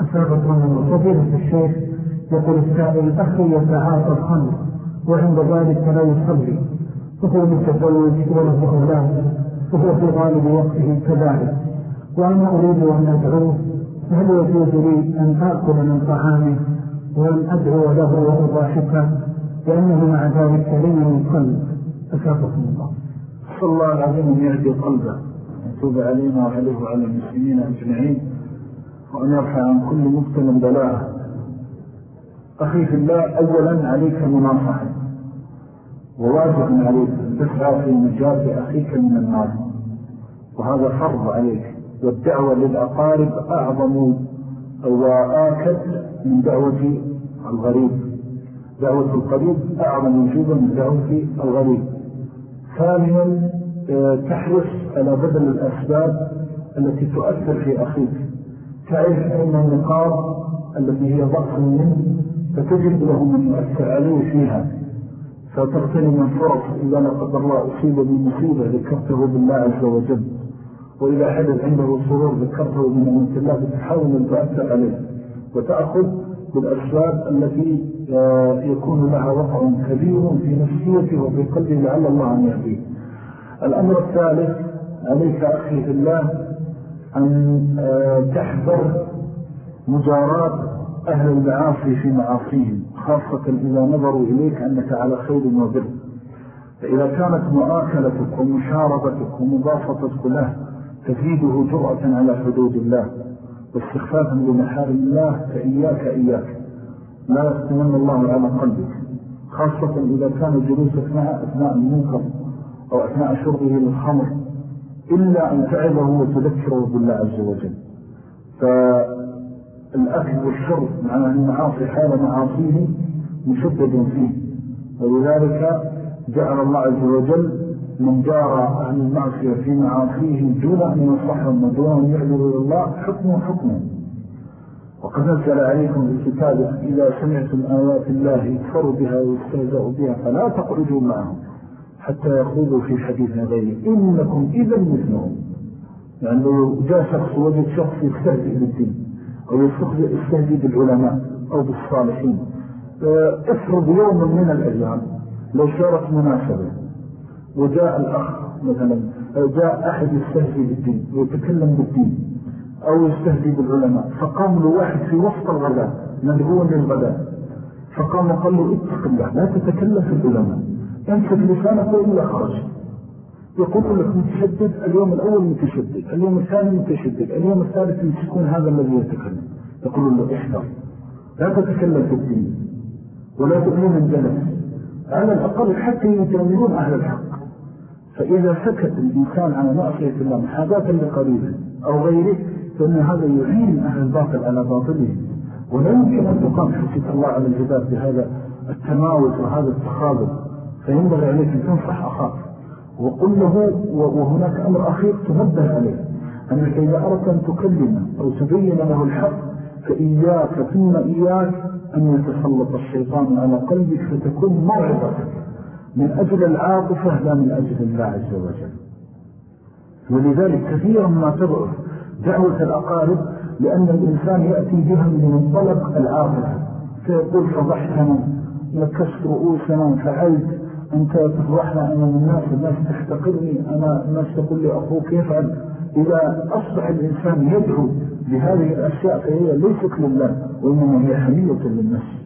أسابقنا فضيلة الشيخ يقول السائل أخي يتعاطى الخمر وعند ذلك لا يصلي. وهو متزوج وله أولاد وهو في غالب وقته كذلك. وأنا أريد أن أدعوه هل يجوز لي أن آكل من طعامه وأن أدعو له وأضاحكه لأنه مع ذلك لي القلب أسابقكم الله. صلى الله العظيم أن يهدي قلبه يتوب علينا وعليه وعلى المسلمين أجمعين وأن يرفع عن كل مبتل بلاء. أخي في الله أولا عليك مناصحة وواجب عليك تسعى في نجاة أخيك من النار وهذا فرض عليك. والدعوة للأقارب أعظم وآكد من دعوة الغريب. دعوة القريب أعظم وجوبا من دعوة الغريب. ثانيا آه، تحرص على بدل الأسباب التي تؤثر في أخيك. تعرف أين النقاط التي هي ضعف منه فتجد له من يؤثر عليه فيها فتغتنم الفرص إذا لقد الله أصيب بمصيبة ذكرته بالله عز وجل. وإذا حدث عنده سرور ذكرته بنعمة الله بتحاول أن تؤثر عليه وتأخذ بالأسباب التي آه، يكون لها وقع كبير في نفسيته وفي قلبه لعل الله أن يهديه. الأمر الثالث عليك أخي في الله أن آه، تحذر مجارات أهل المعاصي في معاصيهم خاصة إذا نظروا إليك أنك على خير وبر. فإذا كانت مؤاكلتك ومشاربتك ومضافتك له تزيده جرأة على حدود الله واستخفافا بمحارم الله فإياك إياك. لا يختمن الله على قلبك خاصة إذا كان جلوسك معه أثناء المنكر أو أثناء شربه للخمر إلا أن تعبه وتذكره بالله عز وجل. فالأكل والشرب مع المعاصي حال معاصيه مشدد فيه ولذلك جعل الله عز وجل من جار عن المعصية في معاصيه دون أن ينصحهم ودون أن يعذروا الله حكمه حكمه وقد نزل عليكم في كتابه إذا سمعتم آيات الله يكفر بها ويستهزأ بها فلا تقعدوا معهم حتى يخوضوا في حديث غيره. إنكم إذا مثلهم. يعني لو جاء شخص وجد شخص يستهزئ بالدين أو يستهزئ بالعلماء أو بالصالحين. افرض يوم من الأيام لو صارت مناسبة وجاء الأخ مثلا جاء أحد يستهزئ بالدين ويتكلم بالدين أو يستهزئ بالعلماء. فقام له واحد في وسط الغداء مدعون للغداء فقام وقال له اتق الله لا تتكلم في العلماء. ينسك لسانك وإلا خرج. يقول لك متشدد اليوم الأول متشدد اليوم الثاني متشدد اليوم الثالث يمسكون هذا الذي يتكلم. يقول له احذر. لا تتكلم في الدين ولا تؤمن الجنة على الأقل حتى يجاملون أهل الحق. فإذا سكت الإنسان على معصية الله محاذاة لقريبه أو غيره فإن هذا يعين أهل الباطل على باطله. ولا يمكن أن تقام حسية الله على العباد بهذا التماوت وهذا التخاذل. فينبغي عليك أن تنصح أخاك. وقل له وهناك أمر أخير تنبه عليه. أنك إذا أردت أن تكلم أو تبين له الحق فإياك ثم إياك أن يتسلط الشيطان على قلبك فتكون موعظة. من أجل العاطفة لا من أجل الله عز وجل. ولذلك كثيرا ما تضعف دعوة الأقارب لأن الإنسان يأتي بها من منطلق العاطفة. فيقول فضحتنا لكست رؤوسنا فعلت. أنت تفضحنا أمام الناس الناس تحتقرني أنا الناس تقول لي أخوك يفعل. إذا أصبح الإنسان يدعو بهذه الأشياء فهي ليست لله وإنما هي حمية للنفس.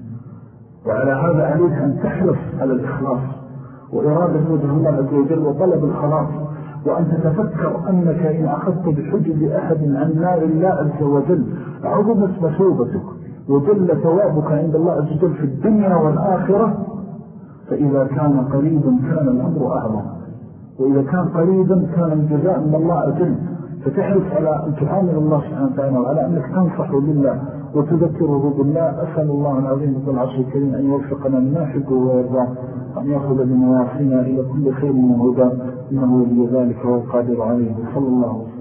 وعلى هذا عليك أن تحرص على الإخلاص. وإرادة وجه الله عز وجل وطلب الخلاص. وأن تتفكر أنك إن أخذت بحجب أحد عن نار الله عز وجل عظمت مسوبتك وجل ثوابك عند الله عز وجل في الدنيا والآخرة فإذا كان قريبا كان الأمر أعظم. وإذا كان قريبا كان الجزاء من الله أجل فتحرص على أن تعامل الله سبحانه وتعالى وعلى أنك تنصح لله وتذكره بالله أسأل الله العظيم بالعصر الكريم أن يوفقنا لما يحبه ويرضى أن يأخذ بمواصينا إلى كل خير من هدى إنه ولي ذلك والقادر عليه. صلى الله وسلم.